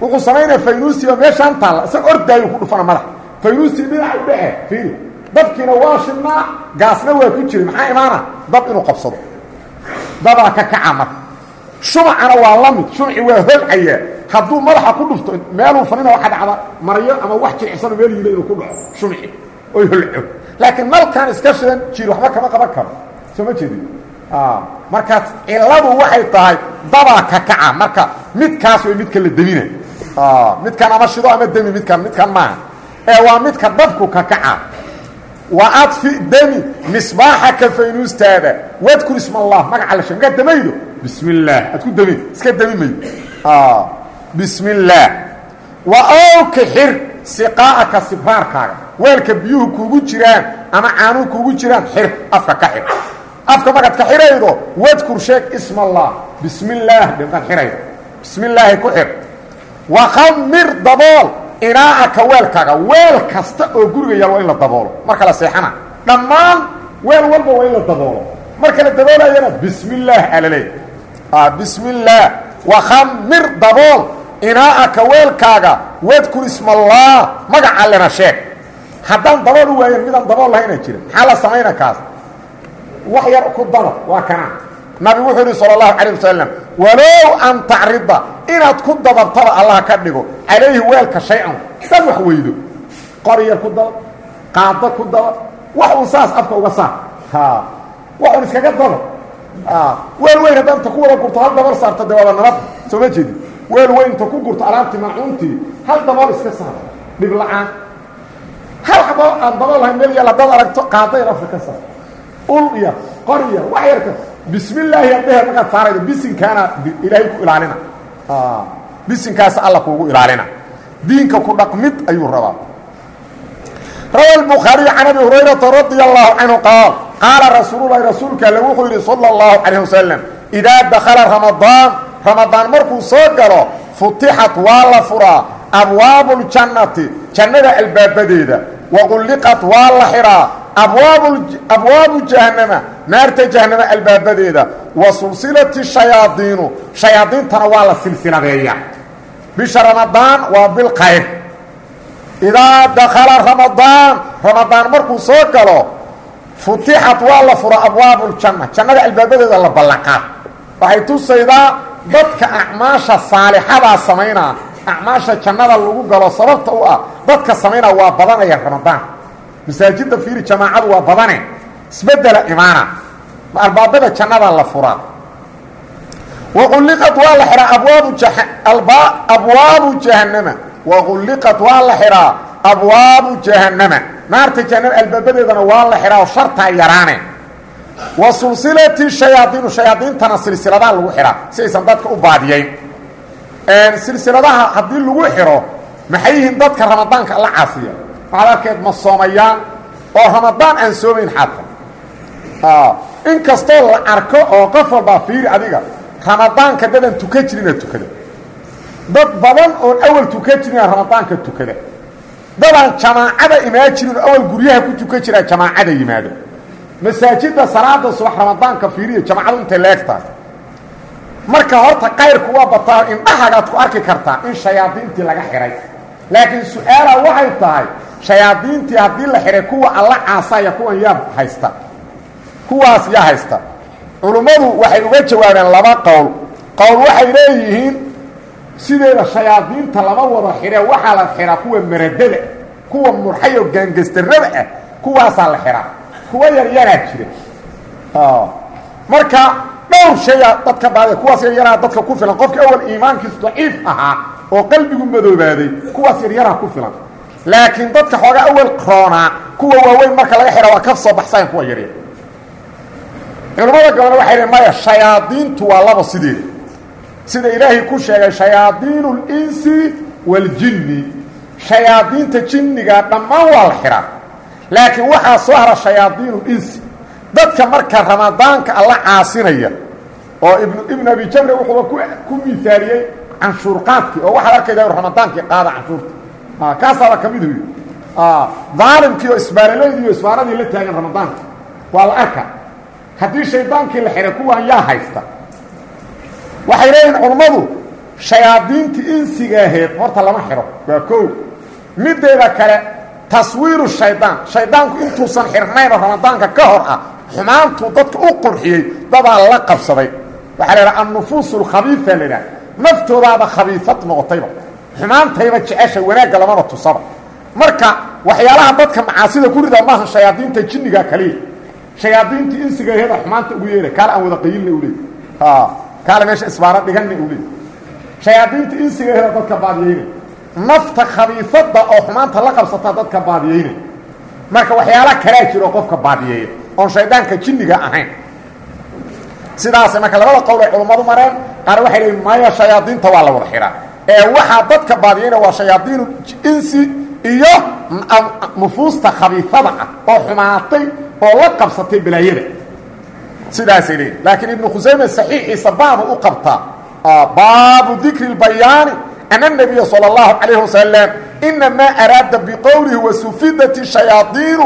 S1: Wuxuu samaynaya faynuustii oo meeshaan taalla isaga ordaayu ku dhufana madaxa faynuustii dhinaca u dhece fiiri dabkiina waa shidnaa gaasna waa ku jiray maxaa imaana? Dab inuu qabsado dabaa ka kaca marka shumacana waa la mid shumci waa holcayaa hadduu madaxa ku dhufto meeluu fanina waxa dhacda maryo ama wax jilicsano meel yila inuu ku dhaco shumci oy holco laakiin nalkan iska shidan jiir waxba kama qaban karo. Soo ma jeedin? Markaas ciladu waxay tahay dabaa ka kaca. Marka midkaas way midka la demina. Midkan ama shido ama demi midkan midkan maaha. Ee waa midka dabku ka kaca wa adfi demi misbaaxaka faynuustaada wadkur isma allah magaca la sheeg markaad damaydo bismi illaah aad ku dami iska dami maydo bismi illaah wa owka xir siqaa'aka sibraarkaaga weelka biyuhu kuugu jiraan ama caanuhu kuugu jiraan xir afka ka xir afka markaad ka xiraydo wadkur sheeg isma allah bismi illaah dhe markaad xiraydo bismi illaahi ku xir wakhamir dabool inaa'aka weelkaaga. Weel kasta oo guriga yaal waa in la daboolo. Marka la seexana. Dhammaan weel walba waa in la daboolo. Marka la daboolayana bismi illaah alaleey bismi illaah wakhamir dabool. Inaa'aka weelkaaga wadkur isma allah magaca allena sheeg. Haddaan dabool u waayan midaan dabool lahayna jira maxaa la wax yar ku daba waa kana nabigu wuxuu yihi salى اlahu calيه wasalam walow an tacrida inaad ku dababtaba allah ka dhigo calayhi weelka shay-an dad wax weydo qor yar ku daba qaado ku daba wax un saas afka uga saar wax un iskaga daba weel weyn haddaa inta ku wada gurto hal dabar saarto de waaba nabad soo ma jeedi weel weyn inta ku gurto alaabtii maacuuntii hal dabool iska saar dhib la-aan hal xabo aan dabool lahayn meel yaal haddaad aragto qaado yar afka ka saar ul yar qor yar wax yarka bismi illaahi adhehe markaad saaraydo bisinkaana ilaahay ku ilaalina. Bisinkaasa alla kuugu ilaalina. Diinka ku dhaqmid ayuu rabaa. Rawa albukhaariyu can abi hurayrata radia allahu canhu qaal qaala rasuululahi rasuulka alle wuxuu yidhi sala allahu calayh wasalam idaa dakhala ramadaan ramadaan markuu soo galo futixat waa la furaa abwaabu ljannati jannada albaabadeeda waqulliqat waa la xidhaa abwaabu jahannama naarta jahannama albaabadeeda. Wa sulsilati shayaadiinu shayaadiintana waa la silsiladeeya. Bisha ramadaan waa bil qayr idaa dakala ramadaan ramadaan markuu soo galo futixat waa la fura abwaabu ljanna jannada albaabadeeda la ballaqaa waxay tusaydaa dadka acmaasha saalixadaa samaynaa. Acmaasha jannada lagu galo sababta u ah waa badanaya ramadaan masaajidda fiiri jamaacadu waa badane. Isbedela imaana. Albaabada jannada la furaa waqulliqat waa la xihaa abwaabu jahannama. Waqulliqat waa la xihaa abwaabu jahannama. Naarta jahannama albaabadeedana waa la xihaa oo shartaa yaraane. Wa sulsilati shayaadiinu shayaadiintana silsiladaha lagu xihaa si aysan dadka u baadiyeyn silsiladaha haddii lagu xiro maxay yihiin dadka ramadaanka la caasiya waxaad arkeed ma soomayaan oo ramadaan aan soomayn xataa. In kastoo la arko oo qof walbaa fiiri adiga ramadaanka dadan tukan jirina tukada. Dad badan oon awal tukan jirina ramadaanka tukada. Dadaan jamaacada imaan jirin awal guryaha ku tukan jiraa jamaacada yimaado. Masaajidda salaada subax ramadaanka fiiriya jamaacadu intay leegtahay marka horta qayrku waa bataa indhahagaad ku arki kartaa in shayaadiintii laga xihay laakiin su'aala waxay tahay shayaadiintii haddii la xihay kuwa alla caasaya kuwan yaa haysta kuwaas yaa haysta. Culummadu waxay uga jawaabeen laba qowl. Qowl waxay leeyihiin sideeda shayaadiinta lama wada xidhe waxaa la xidhaa kuwa maradada kuwa murxayo gaangastarada ah kuwaasaa la xidhaa kuwa yaryaraa jira. Marka dhowr shaya dadka baad kuwaas yaryaraa dadka ku filan. Qofka awal iimaankiisu daciif ahaa oo qalbigu madoobaaday kuwaas yaryaraa ku filan laakiin dadka xoogaa awal roonaa kuwa waaweyn marka laga xidha waa ka soo baxsayan kuwa yaryar culamada gabana waxay dhn maya shayaadiintu waa laba sideeda sida ilaahay ku sheegay shayaadiinu اlinsi waاljinni shayaadiinta jinniga dhammaan waa la xidhaa laakiin waxaa soo hara shayaadiinu insi. Dadka marka ramadaanka alla caasinaya oo ibn ibn abi jamre wuxuuba ku miaaliyey canshuurqaadkii oo waxaad arkayda ramadaankii qaada canshuurta kaasaaba ka midu daalimkii oo isbaaraleydii iyo isbaaradii la taagan ramadaanka waa arka. Haddii shaydaankii la xihay kuwaan yaa haysta. Waxay leeyihiin culummadu shayaadiintii insiga aheed horta lama xidho waa kow. Mideeda kale taswiiru shaydaan shaydaanku intuusan xirnayn oo ramadaanka ka hor ah xumaantuu dadka u qurxiyey dadaa la qabsaday. Waxaa la idhaha annufuus alkhabiifa la idhaha naftoodaaba khabiifad noqotayba xumaantayba jecesha wanaagga lamana tusaba. Marka waxyaalaha dadka macaasida ku rida maaha shayaadiinta jinniga kaliya. Shayaadiintii insiga aheeda xumaanta ugu yeeha kaale aan wada qayilna u leey kaale meesha isbaaro dhiganna u leey shayaadiinta insiga aheeda dadka baadiyeyna nafta khabiifadda oo xumaanta la qabsataa dadka baadiyeyna marka waxyaala kalaa jiro qofka baadiyeeya oon shaydaanka jinniga ahayn. Sidaasay marka labada qowl ay culummadu mareen qaar waxay leeyiin maya shayaadiinta waa la wada xidhaa ee waxaa dadka baadiyeyna waa shayaadiinu insi iyo nufuusta khabiifada ah oo xumaatay oo la qabsatay balaayada sidaasay leeyiin laakiin ibnu khusayme saxiixiisa baabu u qabtaa baabu dikri اbayaani أن النبي صلى الله عليه وسلم إنما أراد بقوله وسفدت الشياطين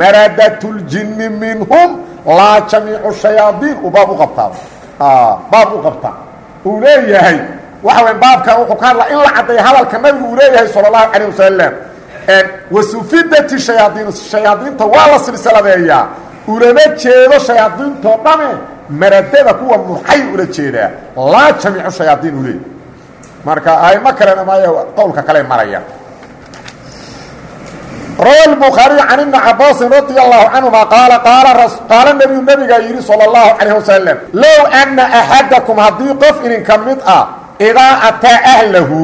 S1: مردة الجن منهم لا جميع الشياطين وباب قبطان waxa waya baabkan wuxuu ka hadlaa in la caddeeya hadalka nabigu uu leeyahay sala allahu calayh wasalam wasufidati shayaadiinu shayaadiinta waa la silsiladeeyaa. Ulama jeedo shayaadiintoo dhame maradada kuwa murxay ula jeedaa. Laa jamiicu shayaadiin uleey marka aimo kalena maaya qowlka kale maraya. Rawa lbukhaariyu can ibni cabaasin radi allahu canhuma qaala qaala nebiyu nebigaa yidhi sala allahu calayh wasalam low ana axadakum haddii qof idinka mid ah idaa ataa ahlahu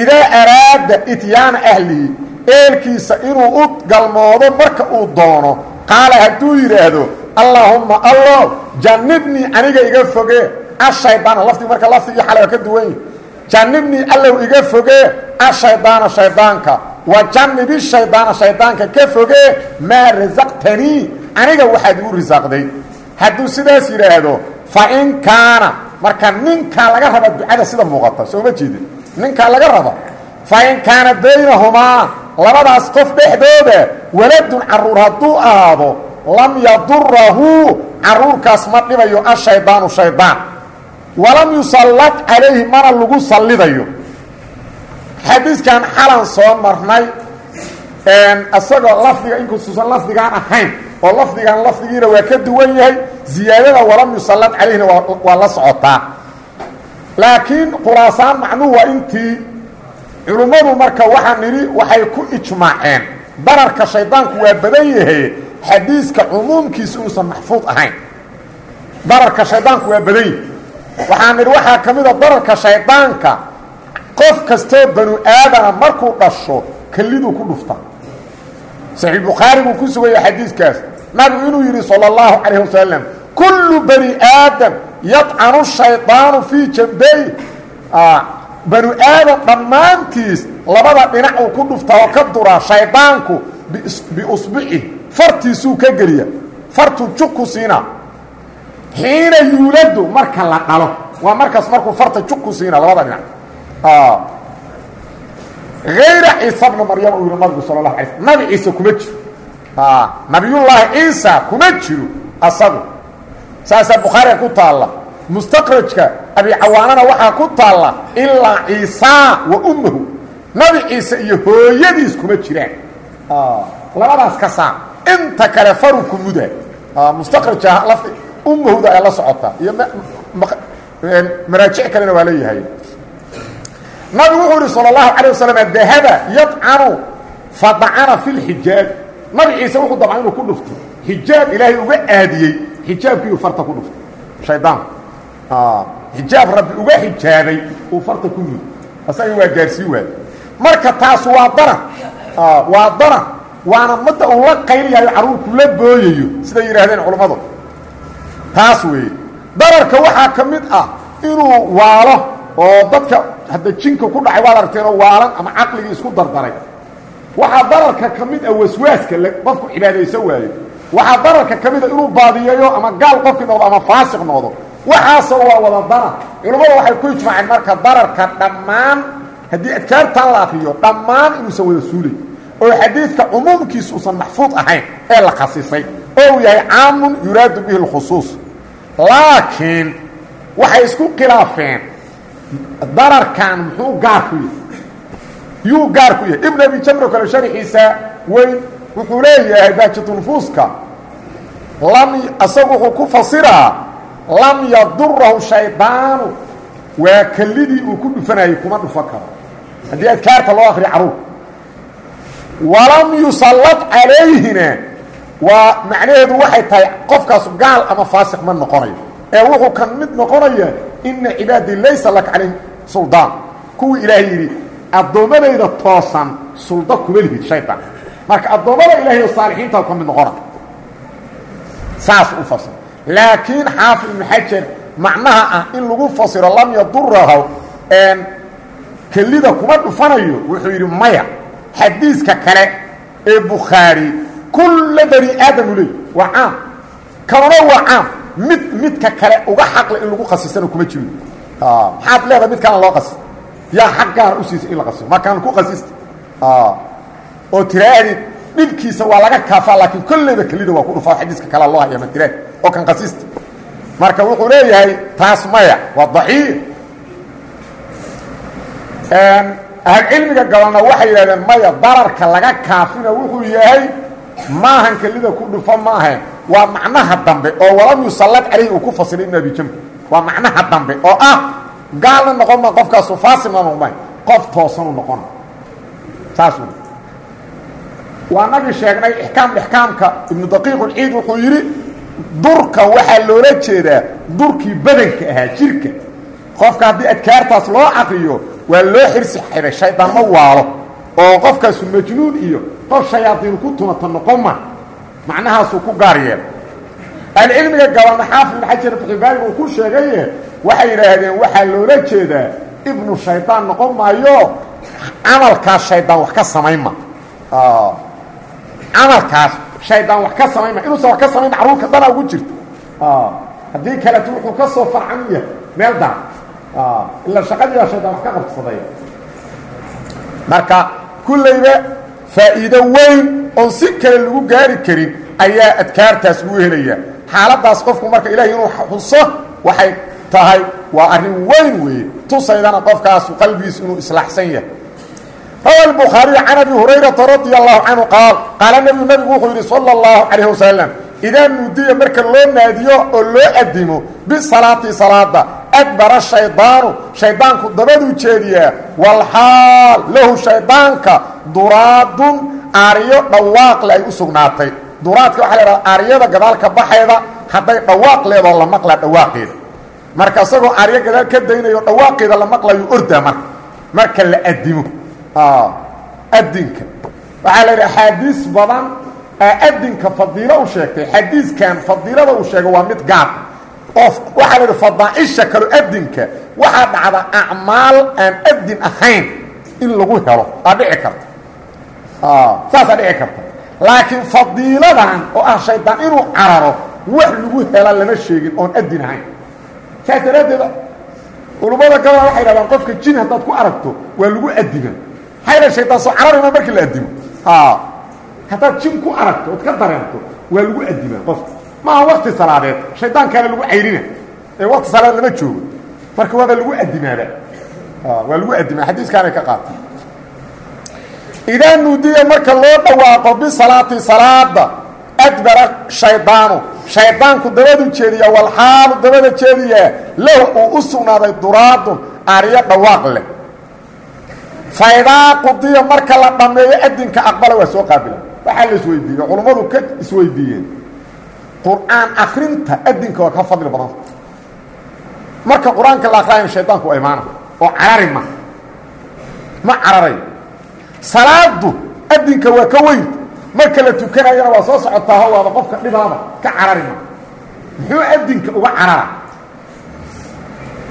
S1: idaa araada ityaana ahlihi eelkiisa inuu u galmoodo marka uu doono qaala hadduu yidhaahdo allaahumma allo jannibnii aniga iga foge ashaydaana lafdigi marka lafdigii xalay waa ka duwan yihi janibnii allow iga fogee ashaydaana shaydaanka wa janibi shaydaana shaydaanka ka fogee maa rasaqtanii aniga waxaad igu risaaqday hadduu sidaas yidhaahdo fa in kaana marka ninkaa laga raba ducada sida muuqata soo ma jeedin. Ninkaa laga raba fa in kaana baynahumaa labadaas qof dhexdooda waladun carruur hadduu ahaado lam yadurahu carruurkaas ma dhibayo ashaydaanu shaydaan. Walam yusallad calayhi mana lagu sallidayo. Xadiiskan xalan soo marnay isagoo lafdiga inkustuusan lafdigaan ahayn oo lafdigan lafdigiina waa ka duwan yahay ziyaadada walam yusallad calayhina waa la socotaa. Laakiin khulaasaan macnuhu waa intii culummadu marka waxaa nidhi waxay ku ijmaaceen. Dararka shaydaanku waa badan yahay xadiiska cumuumkiisa uusan maxfuud ahayn. Dararka shaydaanku waa badan yahay. Waxaa nidhi waxaa ka mid a dararka shaydaanka qof kastoo banu aadama markuu dhasho keliduu ku dhufta saxiixbukhaari buu ku sugaya xadiiskaas. Nabigu inuu yidhi sala allahu calayh wasalam kullu bani aadam yadcanu shaydaanu fii jambey banu aadam dhammaantiis labada dhinac uu ku dhuftaa oo ka duraa shaydaanku biusbici fartiisuu ka geliya. Fartuu jug ku siinaa xiina yuuladu marka la dhalo. Waa markaas markuu farta jug ku siina labada dhinac ayra ciisa bna maryama uu yihi nabigu sal lahu alay nabi ciise kuma jiro nabiyullaahi ciisa kuma jiro asagu saasaa bukhaariga ku taalla mustakrajka abicawaanana waxaa ku taalla ilaa ciisaa wa ummahu nabi ciise iyo hooyadiis kuma jiraan labadaas ka saar inta kale faru ku muda mustakrajka lafdi ummahuda ay la socotaa iyo maraajic kalena waa leeyahay nabigu wuxuu ihi salى الlahu عalيه waslm dahaba yadcanu fadacana fi اlxijaab nabi ciise wuxuu dabca inuu ku dhufto xijaab ilaahay uga aadiyey xijaabkiiuu farta ku dhuftay shaydaanku xijaab rabbi uga xijaabay uu farta ku mudo asaga waa gaarsii waay marka taas waa darar waa darar waana madda uu la qayliyayo carruurku la booyayo siday yidhaahdeen culammadu taas weeye dararka waxaa ka mid ah inuu waalo oo dadka hadda jinka ku dhacay waad aragteenoo waalan ama caqligii isku dardaray. Waxaa dararka ka mid ah waswaaska qofku cibaadayso waayo. Waxaa dararka ka mid a inuu baadiyeeyo ama gaal qofkii noqdo ama faasiq noqdo. Waxaasoo waa wada darar. Culammada waxay ku ijmaaceen marka dararka dhammaan haddii adkaartan la akriyo dhammaan inuusan wada suulay oo xadiidka cumuumkiisa uusan maxfuud ahayn ee la khasisay oo uu yahay caamun yuraadu bihi اlkhusuus laakiin waxay isku khilaafeen dararkan muxuu gaar ku yahay? Yuu gaar ku yahay. Ibn abi jamro kale sharxiisa weyn wuxuu leeyahay baajatulfuuska lam wuxuu ku fasiraa lam yadurahu shaydaanu waa kelidii uu ku dhufanayay kuma dhufan karo. Haddii adkaarta loo akriyo carruur. Walam yusallad calayhina. Waa macnaheedu waxay tahay qofkaas gaal ama faasiq ma noqonayo. Ee wuxuu kan mid noqonaya ina cibaadii laysa laka calayhim suldaan kuwii ilaahay yidhi addoommadayda toosan sulda kuma lihid shaydaan marka addoommada ilahay oo saalixiinta ka mid noqona. Saas u fasir laakiin xaafid ibnu xajar macnaha ah in lagu fasiro lam yadurahu kelida kuma dhufanayo wuxuu yidhi maya xadiiska kale ee bukhaari kulla bani aadamu ley waa caam. Kanuna waa caam mid midka kale uga xaqle in lagu khasisana kuma jiro maxaad leedahay mid kalena loo qasis? Yaa xaq gaara u siisay in la qasiso markaan ku qasista oo tiraahdeed dhibkiisa waa laga kaafaa laakiin kolleyba kelida waa ku dhufaa xadiiska kalea loo haya ma tiraad oo kan qasista marka wuxuu leeyahay taas maya waa daciif. Ahlcilmiga gabalna waxay yidhahdeen maya dararka laga kaafina wuxuu yahay maahan kelida ku dhufa maahayn waa macnaha dambe oo walam yusallad calayhi uu ku fasiray ibn abi jamr waa macnaha dambe oo ah gaalna noqon ma qofkaasu faasilna noqmay qof toosanu noqona saas wey waa nagii sheegnay ixkaam ixkaamka ibnu daqiiqulciid wuxuu yidhi durka waxaa loola jeedaa durkii badanka ahaa jirka. Qofka haddii adkaartaas loo caqriyo waa loo xirsi xidhay shaydaan ma waalo oo qofkaasu majnuun iyo qof shayaadiin ku tumata noqon ma. Macnahaasuu ku gaar yeela ahlucilmiga gabalna xaafid ibn xajar faxibaariga uu ku sheegaye waxay yidhaahdeen waxaa loola jeedaa ibnu shaydaan noqon maayo camalkaas shaydaan wax ka samaynma camalkaas shaydaan wax ka samaynma inuusan wax ka samayn macruurka dana ugu jirto. Haddii kaleeto wuxuu ka soo farcan yahay meel dara ilaa shaqadiibaa shaydaan wax ka qabsaday. Marka kullayba faa'iido weyn oon si kale lagu gaari karin ayaa adkaartaas ugu helaya. Xaaladaas qofku marka ilaahay inuu xuso waxay tahay waa arrin weyn weeye tusaydana qofkaas qalbigiisu inuu islaaxsan yahay. Rawa albukhaariyu can abi hurayrata radia allahu canhu qaal qaala nebigu nebigu wuxuu yidhi sala allahu calayh wasalam idaa nudiya marka loo naadiyo oo loo adimo bisalaati salaada adbara shaydaanu shaydaanku dabaduu jeediyaa walxaal lahu shaydaanka duraadun aaryo dhawaaqle ay u sugnaatay duraadka waxa la idhaha aaryada gadaalka baxeeda hadday dhawaaq leedoo la maqlaa dhawaaqeeda marka isagoo aaryo gadaal ka daynayo dhawaaqeeda la maqlayo ordaa marka marka la adimo adinka waxaa la yidhi axaadiis badan adinka fadiilo u sheegtay xadiiskan fadiilada uu sheegay waa mid gaar oo waxaa la fadaaisha kalo adinka waxaa dhacda acmaal aan adin ahayn in lagu helo. Aa dhici karta. Saasaa dhici karta. Laakiin fadiiladan oo ah shaydaan inuu cararo wax lagu hela lama sheegin oon adin ahayn. Saas daraaddeed culummada gabaa waxay dhahdaan qofka jin haddaad ku aragto waa lagu adima maxaa shaydaan soo cararima markii la adimo haddaad jin ku aragto ood ka dareento waa lagu adimaa qofka maaha wakti salaadeed. Shaydaankaana lagu cayrina ee wakti salaadeed lama joogo. Marka waaba lagu adimaaba waa lagu adimaa xadiiskaanay ka qaata. Idaa nuudiya marka loo dhawaaqo bisalaati salaada adbara shaydaanu shaydaanku dabadu jeediya walxaalu dabada jeediyaa lahu uu u sugnaaday duraadun aaryo dhawaaq leh. Faidaa qudiya marka la dhammeeyo adinka aqbala waa soo qaabila. Waxaa la isweydiiye culummadu ka isweydiiyeen qur'aan akrinta adinka waa ka fadli badanta marka qur'aanka la akraayo shaydaanku waa imaana oo carari ma ma cararay. Salaadu adinka waa ka weyn. Marka la tukanayana waa soo socotaa ho waaba qofka dhibaaba ka carari ma muxuu adinka uga carara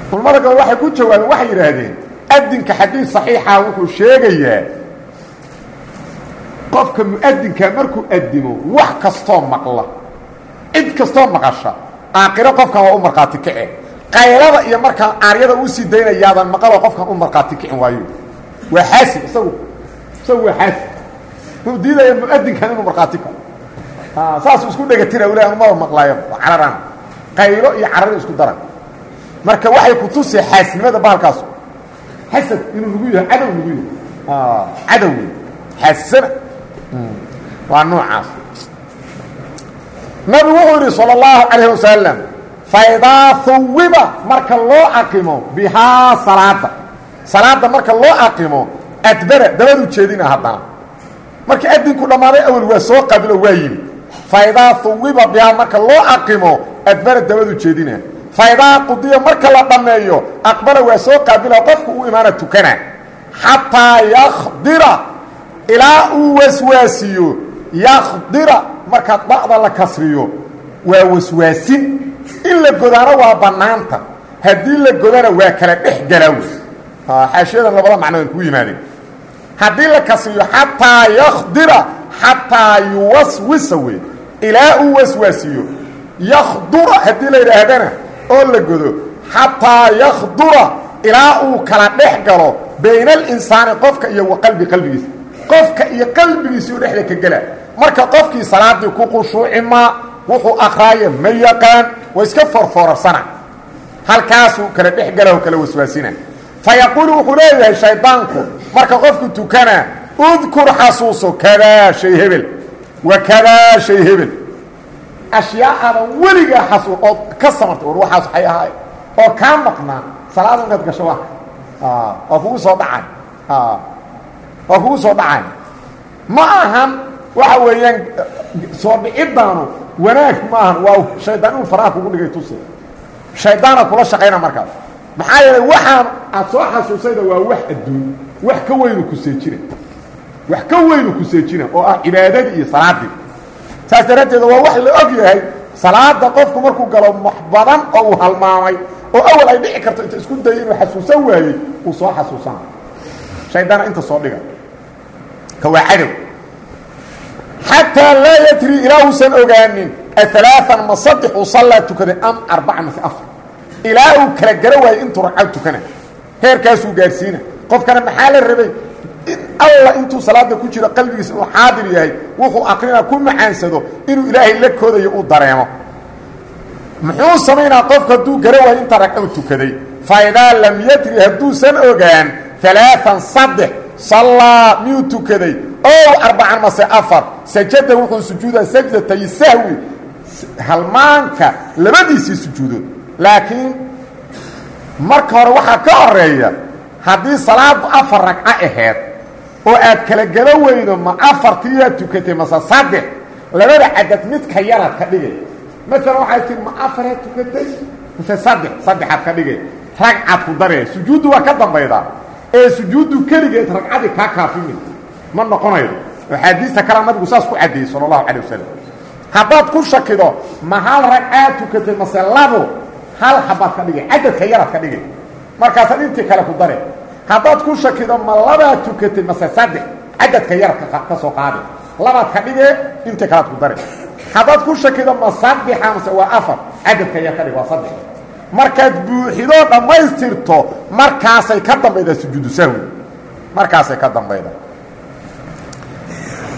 S1: culammada gabal waxay ku jawaabeen waxay yidhaahdeen adinka xadiid saxiixa wuxuu sheegayaa qofka muadinkaa markuu adimo wax kastoo maqla cid kastoo maqasha aakiro qofkan waa u markhaati kice qaylada iyo markaan aaryada uu sii daynayaadan maqaloo qofkan u markhaati kicin waayo. Waa xaasid isagu isagu waa xaasid wuxuu diidaya muadinkan inuu markhaati kaco saasuu isku dhegatira ule anu maba maqlaayo cararaan. Qaylo iyo carari isku daran. Marka waxay ku tusee xaasidnimada bahalkaas xasad inuu nagu yahay cadow nagu yahay. Cadow wey xaasisana waa noocaas nabigu wuxuu yidhi salى اllahu calayh wasalam faidaa huwiba marka loo aqimo bihaa salaada. Salaada marka loo aqimo adbara dabadu jeedina haddana. Markii adinku dhammaaday awel waa soo qabilo waa yimi faidaa huwiba bihaa marka loo aqimo adbara dabadu jeedina. Faidaa qudiya marka la dhammeeyo aqbala waa soo qaabila qofku uu imaana tukana. Xataa yakdira ilaa uu waswaasiyo yakdira marka da'da la kasriyo waa waswaasin. In la godaano waa bannaanta. Haddii la godana waa kala dhex galaawe xaashiyadan labada macnood kuu yimaadeen. Haddii la kasriyo xataa yakdira xataa yuwaswisa wey ilaa uu waswaasiyo yakdura haddii la yidhaahdana oo la godo xataa yakdura ilaa uu kala dhex galo bayna alinsaani qofka iyo wa qalbi qalbigiisa qofka iyo qalbigiisii u dhexda ka gela. Marka qofkii salaadii ku khushuuci maa wuxuu akraayo ma yaqaan waa iska forfoorarsana halkaasuu kala dhex gala oo kala waswaasina. Fa yaquulu wuxuu leeyahay shaydaanku marka qofku tukanaa udkur xasuuso kadaa shay hebel. Wa kadaa shay hebel. Ashyaaada weligaa xasuus ood ka samartay war waxaas waxay ahaay oo kaa maqnaa salaada inaad gasho waa waa kugu soo dhacay waa kugu soo dhacay. Ma ahan waxa weeyaan soo dhiciddaanu wanaag ma ahan waa shaydaan inuu faraha kugu dhigay tusi. Shaydaana kula shaqayna markaas maxaa yeelay waxaan aad soo xasuusayda waa wax adduun wax ka weynu kuseejina wax ka weynu kuseejina oo ah cibaadadii iyo salaadii saas daraadteed waa wax la og yahay salaada qofku markuu galo wax badan oo uu halmaamay oo awal ay dhici karto inta isku daya inuu xasuusan waayey uu soo xasuusana shaydaana inta soo dhiga ka waa cadow. Xataa laa yadri ilaa uusan ogaanin aalaaan ma saddex uu sallaa tukaday am arbaca mase afar. Ilaa uu kala gara waayo intuu ragcad tukana. Heerkaasuu gaadhsiina. Qofkana maxaa la rabay? Alla intuu salaada ku jiro qalbigiisa uu xaadir yahay wuxuu aqrinaa ku macaansado inuu ilaahay la koodayo uu dareemo. Muxuu samaynaa qofku hadduu gara waayo intaa ragcad tukaday? Fa idaa lam yadri hadduusan ogaan alaaan saddex sallaa miyuu tukaday? Ow arbacan mase afar. Sajada wuxuu sujuudaa sajdatay sahwi. Halmaanka labadiisii sujuudood. Laakiin marka hore waxaa ka horreeya haddii salaadu afar ragco aheed oo aad kala gala weydo ma afartiiyaa tukatay mase saddex. Labada cadad midka yaraad ka dhigay. Maalan waxay tii ma afaraad tukatay mase saddex saddexaad ka dhigay. Ragcad ku daree sujuuddu waa ka dambaydaa ee sujuuddu keligeed ragcadii kaa kaafimi. Ma noqonayo axaadiista kalea saas ku caddeeyey sala allahu calay wasalam ku shakido ma hal ragcaad tukatay mase hal xabaad ka dhigay? Cadadka yaraad ka dhigay. Markaasaad intii kale ku dare haddaad ku shakido ma labaad tukatay mase saddex cadadka yarad ka soo qaade labaad ka dhigee intii kalead ku dare haddaad ku shakido ma saddexa mase waa afar. Cadadka yar ka dhig waa saddex markaad buuxidoo dhammaystirto markaasay ka dambaydaa sujuudu sahwi. Markaasay ka dambayda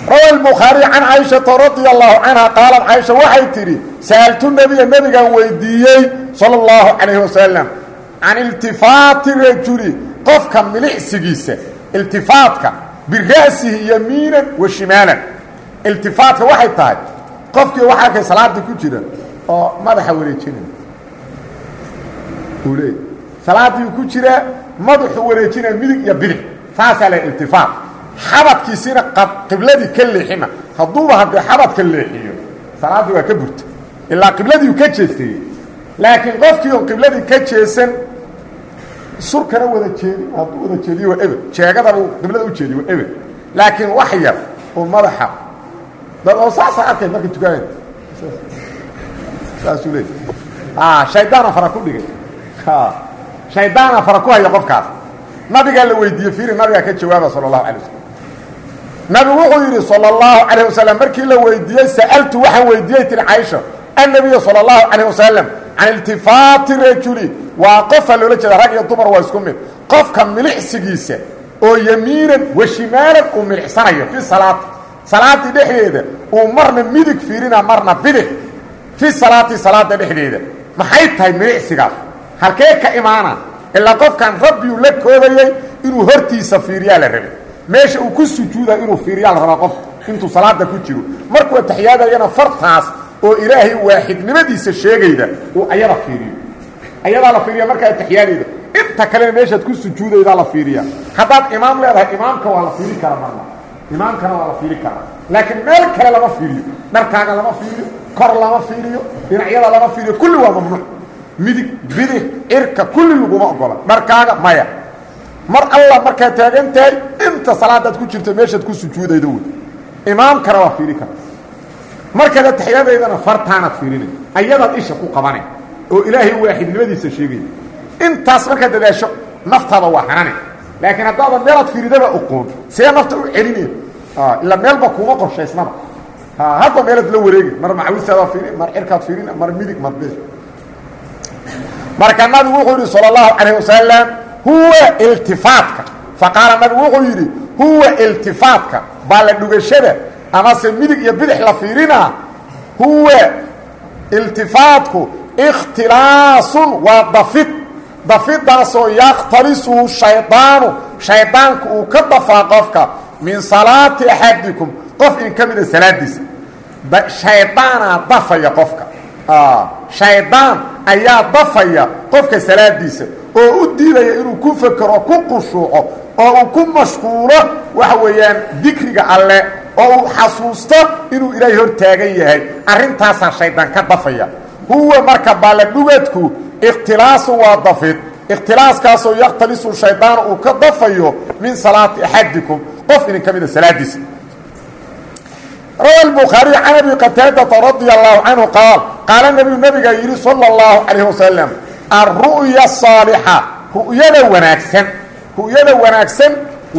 S1: rawa lbukhaari can caaishata radia allahu canha qaalat caaisha waxay tidhi sa'altu nebiya nebigaan weydiiyey sala allahu calayhi wasalam can iltifaati rajuli qofka milicsigiisa iltifaatka bira'sihi yamiinan wa shimaalan. Iltifaatka waxay tahay qofkii waxarkay salaadii ku jira oo madaxa wareejinaya uu leey salaadii ku jiraa madaxu wareejinaya midig iyo bidix taasaa la iltifaat xabadkiisiina qibladii ka leexima. Hadduuba haddii xabadka leexiyo salaaddii waa ka burta. Ilaa qibladiiu ka jeestayey laakiin qofkii on qibladii ka jeesan surkana wada jeedi hadduu wada jeediyo waa eber. Jeegadaba qiblada u jeediyo waa eber. Laakiin wax yar oo madaxa oo saasaa arkay marka tukanay saasuu leey shaydaana fara ku dhigay shaydaana fara ku haya qofkaas nabigaa la weydiiyey fiiri nabigaa ka jawaaba sala allahu alay waslm nabigu wuxuu yidhi salى اllahu calayh wasalam markii la weydiiyey sa'altu waxaan weydiiyey tiri caaisha annabiya salى اllahu calayh wasalam can iltifaati rajuli waa qofa loola jeeda rag iyo dumar waa isku mid qofka milicsigiisa oo yamiinan wa shimaalan uu milicsanayo fi salaati salaadii dhexdeeda uu marna midig fiirina marna bidix fi salaati salaada dhexdeeda maxay tahay milicsigaas halkee ka imaana ilaa qofkan rabbiuu la koodayey inuu hortiisa fiiriyaa la rabay. Meesha uu ku sujuuda inuu fiiriyaa la rabaa qof intuu salaada ku jiro. Markuu ataxiyaadayana fartaas oo ilaahay waaxidnimadiisa sheegayda uu ayada fiiriyo. Ayadaa la fiiriya markaa ataxiyaadayda inta kalena meeshaad ku sujuudaydaa la fiiriya. Haddaad imaam leedahay imaamka waa la fiiri karaa marna. Imaamkana waa la fiiri karaa. Laakiin meel kale lama fiiriyo. Dharkaaga lama fiiriyo. Kor lama fiiriyo. Dhinacyada lama fiiriyo. Kulli waa mamnuuc midig bidix cirka kulli laguma ogola. Dharkaaga maya. Mar alla markaad taagan tahay inta salaadaad ku jirto meeshaad ku sujuudaydo wey imaamkana waa fiiri kara. Markaad ataxyaadaydana fartaanaad fiirinay ayadaad isha ku qabanay oo ilaahay waaxidnimadiisa sheegaya intaas markaad dadaasho naftaada waa hanane laakiin haddaadan meelaad fiiridaba oqoon see nafta u celinaya ilaa meelba kuma qorshaysnaba. Hadba meelaad la wareegi mar macawistaadaad fiirin mar cirkaad fiirin mar midig mar bidix marka nabigu wuxuu yidhi salى اllahu calayh wasalam huwa iltifaatka faqaala nabigu wuxuu yidhi huwa iltifaatka baalla dhugashada amase midig iyo bidix la fiirinaa huwa iltifaatku ikhtilaasun waa dafid. Dafidaasoo yakhtalisuhu shaydaanu shaydaanku uu ka dafaa qofka min salaati axadikum. Qof in ka mida salaadiisa. Shaydaanaa dafaya shaydaan ayaa dafaya qofka salaadiisa oo u diidaya inuu ku fekero ku qushuuco oo uu ku mashquulo waxa weeyaan dikriga alle oo uu xasuusto inuu ilaahay hor taagan yahay. Arrintaasaa shaydaan ka dafaya huwa marka baalladhugadku ikhtilaasu waa dafid. Ikhtilaaskaasoo yakhtalisu shaydaan uu ka dafayo min salaati axadikum. Qof inin ka mida salaadiisa rawa الbukhaariي can abi qataadata radia allahu canhu qaal qaala nebigu nabigaa yidhi salى اllahu calayh wasalam alru'ya asaalixa ru'yada wanaagsan ru'yada wanaagsan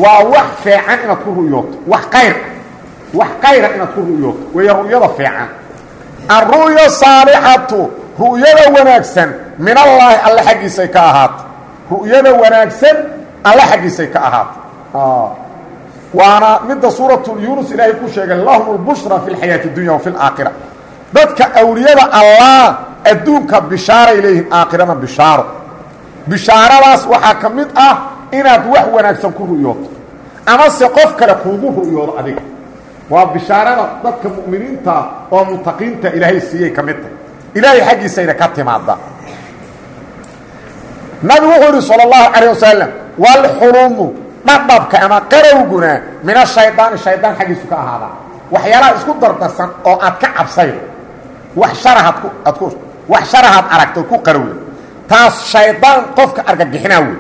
S1: waa wax fiican inaad ku ru'yooto wax qayr wax qayra inaad ku ru'yooto weeye ru'yada fiican alru'ya saalixatu ru'yada wanaagsan min allaahi alle xaggiisay ka ahaata ru'yada wanaagsan alle xaggiisay ka ahaata waana midda suuratu yuunus ilaahay ku sheegay lahum lbushra fi lxayaati اdunya wa fi laakhira dadka awliyada allah adduunka bishaaray leeyihiin aakhirana bishaaro bishaaradaas waxaa ka mid ah inaad wax wanaagsan ku ru'yooto amase qof kale kuugu ru'yoodo adiga waa bishaarada dadka mu'miniinta oo mutaqiinta ilaahay siiyey ka mid tahy ilaahay xaggiisayna ka timaada nabigu wuxuu yidhi salى اllahu calayه wasalam wاlxulumu dhadhabka ama qarowguna min ashaydaani shaydaan xaggiisu ka ahaadaa waxyaalaha isku dardarsan oo aad ka cabsaydo wax sharahaad aragto ku qarowda taas shaydaan qofka argagixinaa wey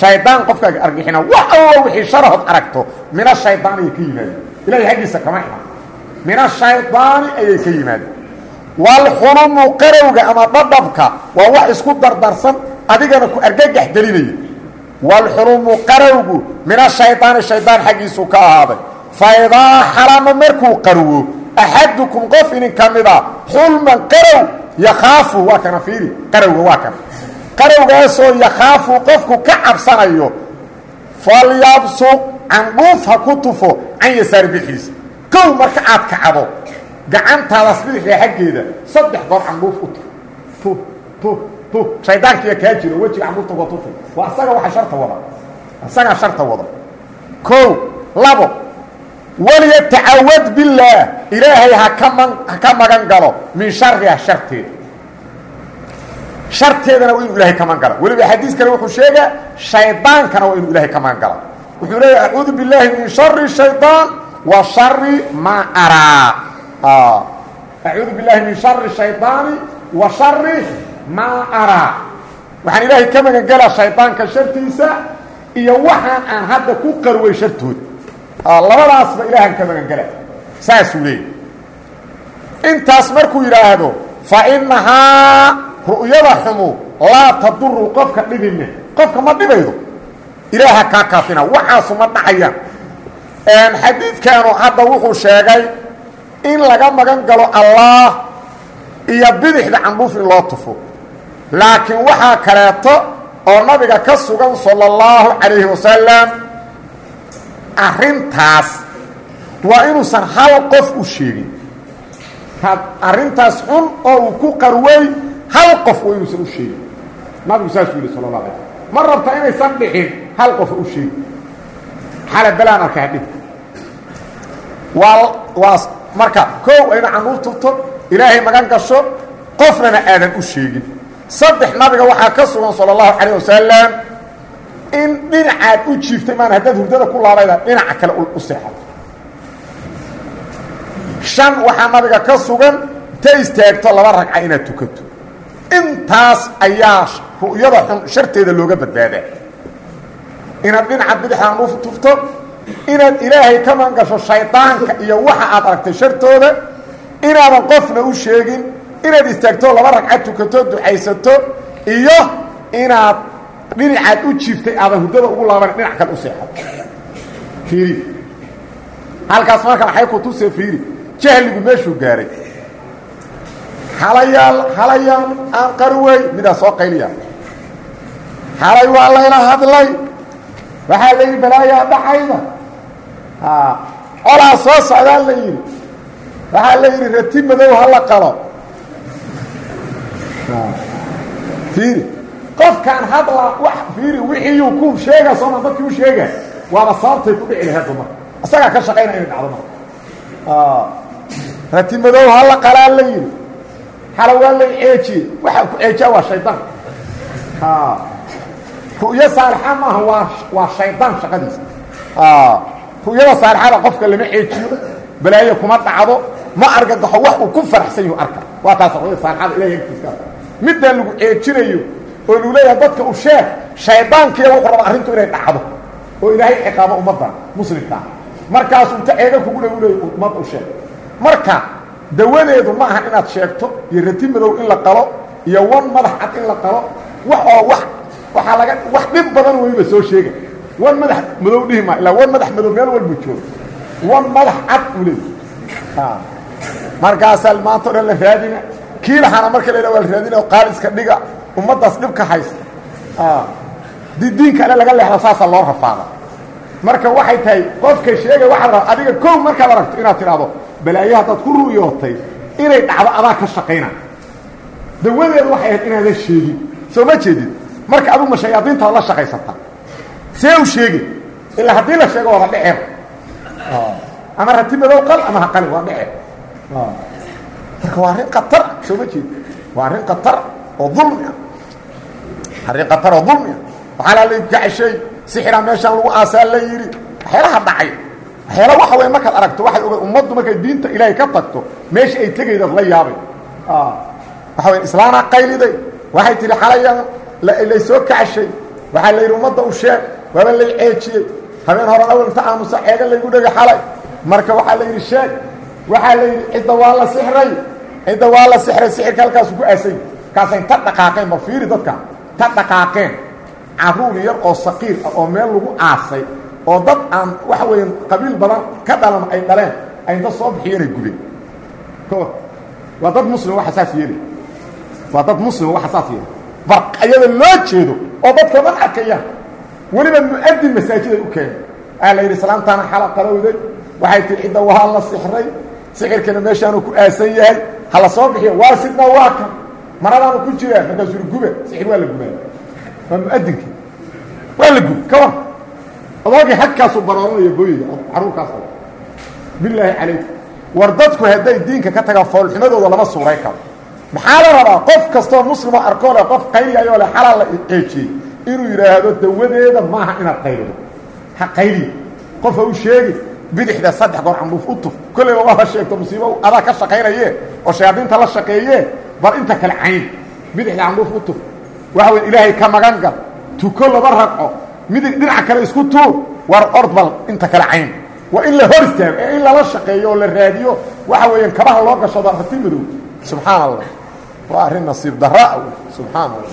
S1: shaydaan qofka argagixinaa wax allo wixii sharahood aragto min ashaydaani ayay ka yimaadeen. Ilahay xaggiisa kama iman min ashaydaani ayay ka yimaadeen. Waalxulumu qarowga ama dhadhabka waa wax isku dardarsan adigana ku argagax gelinaya waalxulumu qarowgu min ashaydaani shaydaan xaggiisu ka ahaaday fa idaa xalama markuu qarwo axadukum qof idin ka mid a xulman qarow yakhaafu waa kana fiiri qarowga waa kana qarowgaasoo yakhaafu qofku ka cabsanayo falyabsuq candhuuf ha ku tufo can yasaari bixiisa kow marka aad kacdo gacantaadaas bidixda xaggeeda saddex goor candhuuf u tuf shaydaankiiya kaa jiro wejiga candhuufta uga tufi waa asaga waxa sharta wada. Asagaa sharta wada. Kow labo walyatacawad billaah ilaahay haka man ha ka galo min shariha sharteeda sharteedana waa inuu ilahay ka magan gala kale wuxuu sheegaa shaydaankana waa inuu ilahay ka magan wuxuu leeyahy acuudu billaahi min shari shaydaan wa shari maa araa. Acuudu billahi min shari shaydaani wa maa araa waxaan ilaahay ka magan galaa shaydaanka shartiisa iyo waxaan aan hadda ku qarway shartooda labadaasba ilaahan ka magan gala saasuu leeyay intaas markuu yidhaahdo fa inahaa ru'yada xumu laa taduru qofka dhibime qofka ma dhibaydo. Ilaaha kaa kaafina waxaasu ma dhacayaan xadiidkaanu hadda wuxuu sheegay in laga magan galo allaah iyo bidixda candhuuf in loo tufo laakiin waxaa kaleeto oo nabiga ka sugan sala اllahu calayhi wasalam arrintaas waa inuusan hal qof u sheegin. Arrintaas xun oo uu ku qarway hal qof waa inuusan u sheegin. Nabigu saasuu yidhi sala la alay ma rabta inaysan dhicin hal qofa u sheegin. Xala belaan arkaa dhib. Waa waa marka koow ayna canuur tubto ilaahay magan gasho qofnana aadan u sheegin saddex nabiga waxaa ka sugan sala allahu calayh wasalam in dhinacaad u jiiftay maan haddaad hurdada ku laabayda dhinaca kale u seexato shan waxaa nabiga ka sugan ta istaagto laba ragca inaad tukato. Intaas ayaa ru'yada xun sharteeda looga badbaadaa inaad dhinaca bidixaan u tufto inaad ilaahay ka mangasho shaydaanka iyo waxa aad aragtay shartooda inaad istaagto laba ragca tukato ducaysato iyo inaad dhinacaad u jiiftay aadan hurdada ugu laaban dhinac kale u seexato fiiri. Halkaas marka maxay ku tusee fiiri? Jahligu meeshuu gaaray. Halayaal halayaan aan qarwey midaa soo qayliya. Halay waa layla hadlay. Waxaa la yidhi balaayaa dhacayda. Colaa soo socdaa la yidhi. Waxaa la yidhi rati madow hala qalo fiiri. Qofkaan hadla wax fiiri wixiiyuu ku sheega sooma dadkii u sheega waaba sababtay ku dhici laheed marka isagaa ka shaqaynaya inay dhacdo marka rati madow hala qalaa la yidhi. Xala waa lay ceejiye waxaa ku ceejaa waa shaydaan ru'yo saalixa maaha waa waa shaydaan shaqadiisa. Ru'yada saalixada qofka lama ceejiyo. Balaayo kuma dhacdo. Ma argagaxo wax uu ku faraxsan yahu arka. Waa taas ru'yada saalixada ilahay agtiiska midaan lagu ceejinayo oo lagu leeyahay dadka u sheeg shaydaankiya wuxuu rabaa arrintu inay dhacdo oo ilaahay ciqaabo ummadda muslimkaa markaasuu inta ceega kugu dha u leey ummad u sheeg marka dawadeedu ma aha inaad sheegto iyo rati madow in la qalo iyo wan madax cad in la qalo. Wax oo wax waxaa laga wax dhib badan weyba soo sheega wan madax madow dhihi maa ilaa wan madax madow meel walbu joogo wan madax cad u leey markaasaa maanta o dhan la raadina kii lahaana marka la waa la raadina qaaliska dhiga ummaddaas dhibka haysta di diin kale laga leexda saasaa loo rafaada. Marka waxay tahay qofka sheegay waxaad rabaa adiga kow markaad aragto inaad tidhaahdo balaayo haddaad ku ru'yootay inay dhacdo adaa ka shaqayna. Dawadeedu waxay ahayd inaadan sheegin. Soo ma jeedid marka adug ma shayaadiintaad la shaqaysataa see u sheegi ilaa haddii la sheego waada dheceer ama rati madow qal ama ha qalin waa dheceer marka waa arrin khatar soo ma jeedid waa arrin khatar oo dulmi ah. Arrin khatar oo dulmi ah. Waxaa laa laykacashay sixira meeshaan lagu aasaa la yidhi. Waxyaalaha dhacay. Waxyaala waxa weya markaad aragto waxay oga ummaddu markay diinta ilaahay ka tagto meesha ay tegaydaad la yaabay. Waxa waya islaanaa qayliday. Waxay tihi xalayan lay soo kacashay. Waxaa la yidhi ummadda u sheeg waaba lay ceejiyey. Habeen hore awel inta aamusa ceega laygu dhegay xalay. Marka waxaa la yidhi sheeg. Waxaa la yidhi cidda waa la sixray cidda waa la sixray sixirka halkaasu ku aasay kaasay ta dhaqaaqeen bal fiiri dadka. Ta dhaqaaqeen. Caruur yar oo saqiir ah oo meel lagu aasay oo dad aan waxa weya qabiil badan ka dhalan ay dhaleen ay inta soo bixiyeenay gubeen. Waa dad muslim waxa saas yeelay waa dad muslim waxa saas yeelay barqayada loo jeedo oo dadka dhan arkayaan weliba mu'adin masaajiday u keenay aa la yidhi salaamtaana xala qalowday waxay tihi cidda waa la sixray. Sixirkana meeshaanu ku aasan yahay ha la soo bixiyo waa sidna waa kan? Maradaanu ku jiraa markaasuu yidhi gube sixir waa la gubaa waa muadinkii waa la gub ka war adoogii xagkaasu barooranaya booyada caruurkaas bilaahi calaykum. War dadku hadday diinka ka tagaan foolxumadooda lama suuray karo. Maxaa la rabaa? Qof kastoo muslimoo arkoo leh qof qayliyayoo leh xalaa la ceejiyey inuu yidhaahdo dawadeeda maaha inaad qaylido. Ha qayliya qof ha u sheegi bidixda saddex goor candhuuf u tuf. Kollayba waa la sheegto musiibo adaa ka shaqaynaye oo shayaadiinta la shaqeeye bal inta kale cayn. Bidixda candhuuf u tuf. Waxa wey ilaahay ka magan gal tuko laba ragco midig dhinaca kale isku tuur. War ordbal inta kale cayn. Waa in la hor istaago ee in lala shaqeeyo oo la raadiyo waxa weeyaan kabaha loo gashado rati madow. Subxaan allah waa arrin nasiib daraa wey subxaan allah